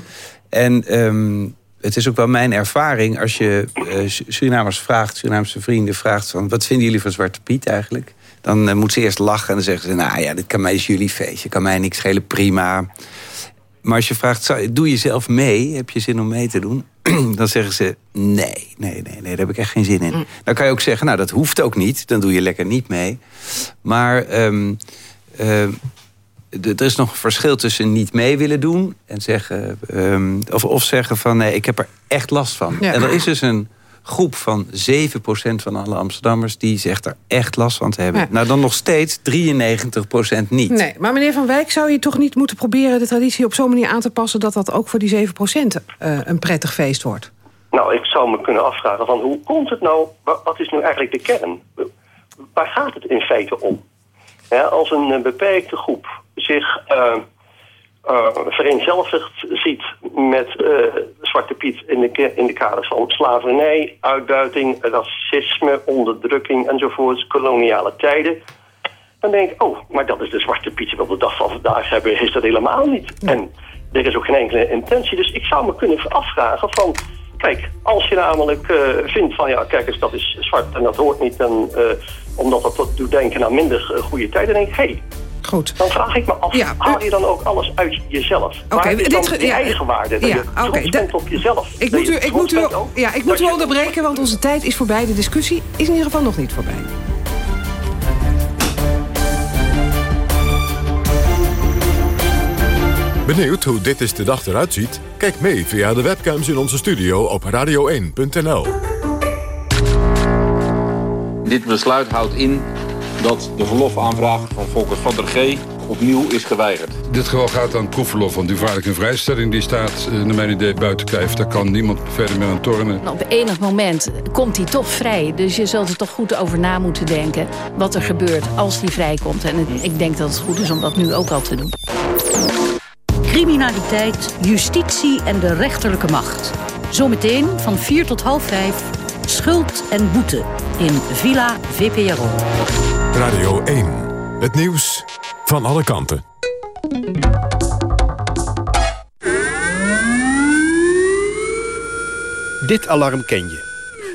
En um, het is ook wel mijn ervaring als je uh, Surinamers vraagt, Surinaamse vrienden vraagt van wat vinden jullie van Zwarte Piet eigenlijk? Dan uh, moet ze eerst lachen en dan zeggen ze, nou ja, dit kan mij is jullie feestje, kan mij niks schelen, prima. Maar als je vraagt, doe je zelf mee? Heb je zin om mee te doen? dan zeggen ze, nee, nee, nee, nee, daar heb ik echt geen zin in. Mm. Dan kan je ook zeggen, nou, dat hoeft ook niet. Dan doe je lekker niet mee. Maar um, uh, er is nog een verschil tussen niet mee willen doen... en zeggen, um, of, of zeggen van, nee, ik heb er echt last van. Ja. En er is dus een groep van 7% van alle Amsterdammers... die zegt er echt last van te hebben. Ja. Nou, dan nog steeds 93% niet. Nee, maar meneer Van Wijk, zou je toch niet moeten proberen... de traditie op zo'n manier aan te passen... dat dat ook voor die 7% uh, een prettig feest wordt? Nou, ik zou me kunnen afvragen van hoe komt het nou... wat is nu eigenlijk de kern? Waar gaat het in feite om? Als een beperkte groep zich... Uh, uh, vereenzelvigd ziet met Zwarte Piet in de, in de kaders van slavernij, uitbuiting, racisme, onderdrukking enzovoorts, koloniale tijden. Dan denk ik, oh, maar dat is de Zwarte Piet die we op de dag van vandaag hebben, is dat helemaal niet. En er is ook geen enkele intentie, dus ik zou me kunnen afvragen van... Kijk, als je namelijk uh, vindt van ja, kijk eens, dat is zwart en dat hoort niet... en omdat dat doet denken aan minder goede tijden, denk ik, hé, hey, Goed. Dan vraag ik me af, ja, haal je dan ook alles uit jezelf? Oké, okay, dit is je ja, eigen waarde. Dat ja, je okay, op jezelf. Ik moet u, ik moet u, ja, ik moet u onderbreken, want onze tijd is voorbij. De discussie is in ieder geval nog niet voorbij. Benieuwd hoe dit is de dag eruit ziet? Kijk mee via de webcams in onze studio op radio1.nl. Dit besluit houdt in dat de verlofaanvraag van Volker van der G opnieuw is geweigerd. Dit geval gaat aan proefverlof, want die vaarlijke vrijstelling... die staat, eh, naar mijn idee, buiten kijf. Daar kan niemand verder meer aan tornen. Nou, op enig moment komt hij toch vrij. Dus je zult er toch goed over na moeten denken... wat er gebeurt als hij vrijkomt. En ik denk dat het goed is om dat nu ook al te doen. Criminaliteit, justitie en de rechterlijke macht. Zometeen van 4 tot half 5... Schuld en boete in Villa VPRO. Radio 1. Het nieuws van alle kanten. Dit alarm ken je.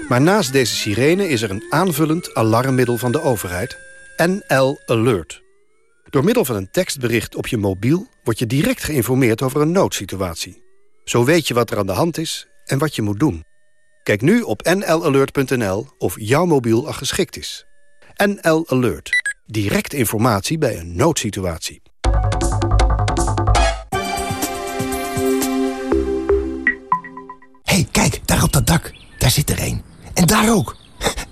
Maar naast deze sirene is er een aanvullend alarmmiddel van de overheid. NL Alert. Door middel van een tekstbericht op je mobiel... word je direct geïnformeerd over een noodsituatie. Zo weet je wat er aan de hand is en wat je moet doen. Kijk nu op nlalert.nl of jouw mobiel al geschikt is. NL Alert. Direct informatie bij een noodsituatie. hey, kijk, daar op dat dak. Daar zit er één. En daar ook.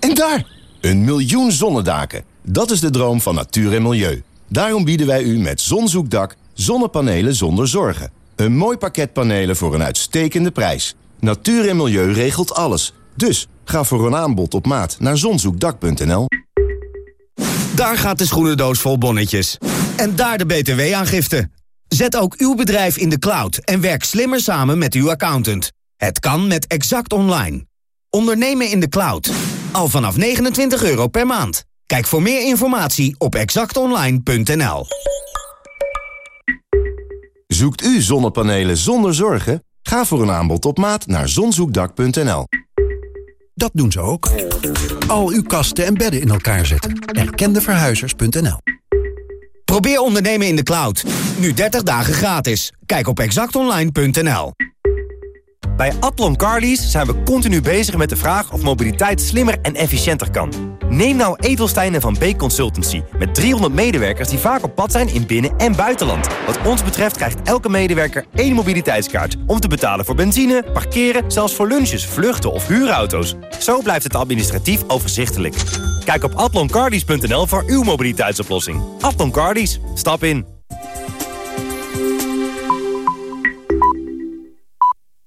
En daar! Een miljoen zonnedaken. Dat is de droom van natuur en milieu. Daarom bieden wij u met Zonzoekdak zonnepanelen zonder zorgen. Een mooi pakket panelen voor een uitstekende prijs. Natuur en milieu regelt alles. Dus ga voor een aanbod op maat naar zonzoekdak.nl. Daar gaat de schoenendoos vol bonnetjes. En daar de btw-aangifte. Zet ook uw bedrijf in de cloud en werk slimmer samen met uw accountant. Het kan met Exact Online. Ondernemen in de cloud. Al vanaf 29 euro per maand. Kijk voor meer informatie op exactonline.nl. Zoekt u zonnepanelen zonder zorgen? Ga voor een aanbod op maat naar zonzoekdak.nl. Dat doen ze ook. Al uw kasten en bedden in elkaar zetten. Erkendeverhuizers.nl Probeer ondernemen in de cloud. Nu 30 dagen gratis. Kijk op exactonline.nl. Bij Atlon Carlies zijn we continu bezig met de vraag of mobiliteit slimmer en efficiënter kan. Neem nou Edelstein en Van Beek Consultancy. Met 300 medewerkers die vaak op pad zijn in binnen- en buitenland. Wat ons betreft krijgt elke medewerker één mobiliteitskaart. Om te betalen voor benzine, parkeren, zelfs voor lunches, vluchten of huurauto's. Zo blijft het administratief overzichtelijk. Kijk op atloncardies.nl voor uw mobiliteitsoplossing. Atlon Cardies, stap in.